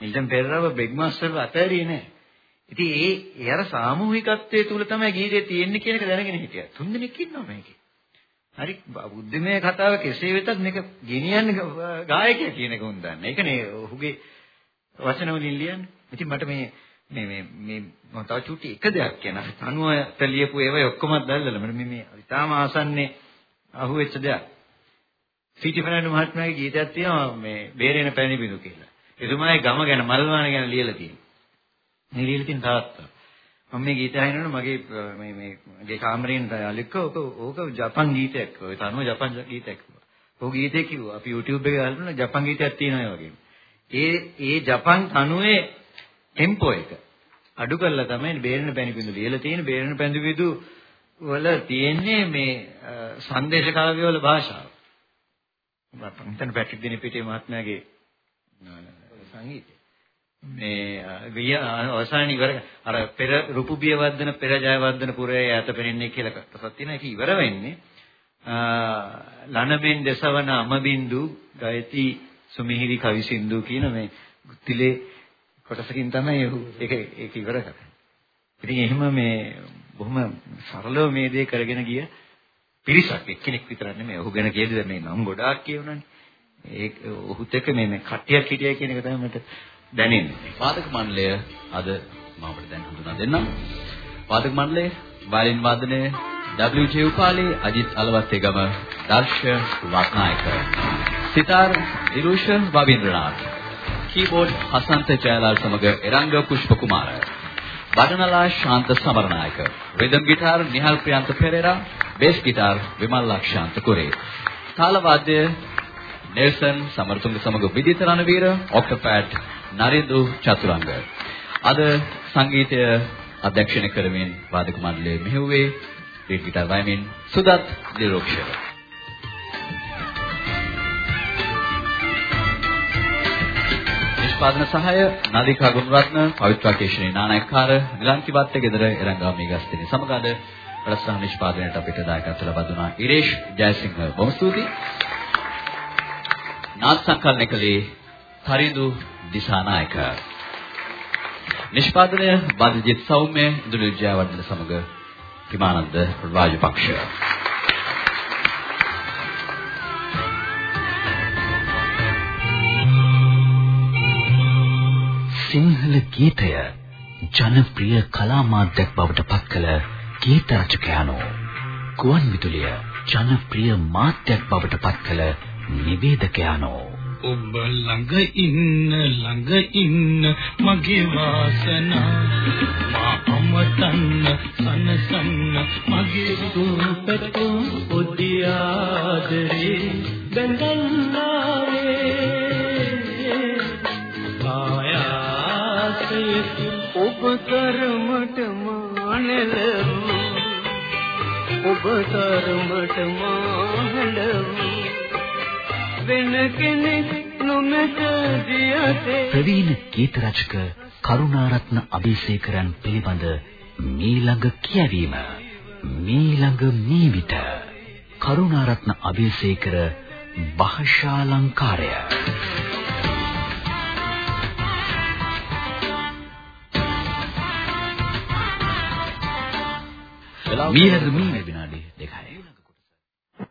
මිල්ටන් පෙරරව බෙග් මාස්ටර්ව අතහැරියේ නැහැ. ඉතින් ඒ ඒ අර සාමූහිකත්වයේ තුල තමයි ගීතේ තියෙන්නේ කියන එක දැනගෙන හිටියා. තුන්දෙනෙක් ඉන්නවා මේකේ. හරි බුද්ධමය කතාව කෙසේ වෙතත් මේක ගෙනියන්නේ ගායකයා කියන එක උන් දන්නේ. ඒකනේ ඔහුගේ වචන වලින් ලියන්නේ. ඉතින් මට මේ මේ මේ මේ මම තව චුටි එක දෙයක් කියනවා. තනුවට ලියපු ඒවා ඔක්කොම දැල්ලලා මම මේ ඉතාම ආසන්නේ අහුවෙච්ච දෙයක්. සීටි ෆර්නැන්ඩෝ මහත්මයාගේ ගීතයක් තියෙනවා මේ බේරෙන පැණි බිඳු කියලා. එතුමාගේ ගම ගැන මල්වාන ගැන ලියලා තියෙනවා. මේ ලියලා තියෙන තාත්තා. මම මේ ගීතය අහනකොට මගේ මේ මේ මගේ කාමරයෙන් අලික්ක ඕක ඕක ජපන් ගීතයක්. ඔය තනුව ජපන් ගීතයක්. ඔය ගීතේ කිව්වා අපි YouTube එකේ ගහලා ජපන් ගීතයක් තියෙනවා වගේ. ඒ ඒ ජපන් තනුවේ ටෙම්පෝ එක අඩු කරලා තමයි බේරෙන පැණි බිඳු ලියලා තියෙන බේරෙන පැණි බිඳු වල තියෙන්නේ මේ සංදේශ කාව්‍ය වල භාෂාව. මම හිතන්නේ පැට්‍රික් දිනපිටියේ මහත්මයාගේ සංගීතය. මේ විය අවසාන ඉවර අර පෙර රුපු බියවර්ධන පෙර ජයවර්ධන පුරේ ඈත පෙනෙන්නේ කියලා කොටසක් තියෙනවා ඒක ඉවර වෙන්නේ ලනබෙන් දසවන අමබින්දු ගයති සුමිහිරි කවි සින්දු කියන මේ ගුත්තිලේ කොටසකින් තමයි ඒක ඒක ඉවර කරන්නේ. ඉතින් එහෙම මේ බොහොම සරලව මේ දේ කරගෙන ගිය පිරිසක් එක්කෙනෙක් විතර නෙමෙයි. ඔහු ගැන කියද්දී මේ නම් ගොඩාක් කියවනනේ. ඒ ඔහුත් එක්ක මේ මේ කට්ටියක් හිටියයි කියන එක තමයි මට දැනෙන්නේ. වාදක මණ්ඩලය අද මම අපිට දැන් හඳුනා දෙන්නම්. වාදක මණ්ඩලය වයලින් වාදනය WJ උපාලි අජිත් අලවත්තේගම දර්ශ රත්නායක. සිතාර් දිරුෂ වවින්ද්‍රනාත්. කීබෝඩ් හසන්ත ජයලාල් සමග Eranga Pushpa Kumara. බඩනලා Shantha Samaranayake. Rhythm guitar Nihal Priyantha Perera. Bass guitar Wimal Lakshantha Kurey. තාල වාද්‍ය නෙල්සන් සමරතුංග සමග විදිත රණවීර ඔක්ටෝපැඩ් නරින්දු චතුරංග. අද සංගීතය අධ්‍යක්ෂණය කරමින් වාදක මණ්ඩලය මෙහෙව්වේ ලීඩ් ගිටාර් වයමින් සුදත් දිරෝක්ෂර. නිෂ්පාදන සහාය නදිකා ගුණරත්න පවිත්‍රා කේශරී නානායක්කාර නිලංකිවත්ත ගෙදර එරංගා මේගස්තිනි සමග අද ප්‍රස්ථාන නිෂ්පාදනයට අපිට දායකත්ව ලබා දුනා ඉරේෂ් ජයසිංහ බොහොම ස්තුතියි. නාත් සංකලනය කළේ තරිඳු දිසානායක. නිෂ්පාදනය බද්ජිත් සෞම්‍ය ඉන්දුනිල් ජයවර්ධන සමග හිමානන්ද රාජපක්ෂ සිංහල ගීතය ජනප්‍රිය කලා මාධ්‍යයක් බවට පත් කළ ගීත රචකයන්ෝ ගුවන් විදුලිය ජනප්‍රිය මාධ්‍යයක් බවට පත් කළ නිවේදකයන්ෝ ඔබ ළඟ ඉන්න ළඟ ඉන්න මගේ වාසනා. මා අමතන්න සනසන්න මගේ දුපතෝ ඔදියාදරේ බඳන්නාවේ. ආයාසයේ ඔබ කරමට මානෙලවෝ ඔබ තරමට මාහඬවෝ වෙන කෙනෙක් නොමැත දියතේ. ප්‍රවීණ ගීත රචක කරුණාරත්න අබේසේකරන් පිළිබඳ මීළඟ කියවීම. මීළඟ මේ විට කරුණාරත්න අබේසේකර භාෂාලංකාරය. මීළඟ මේ විනාඩි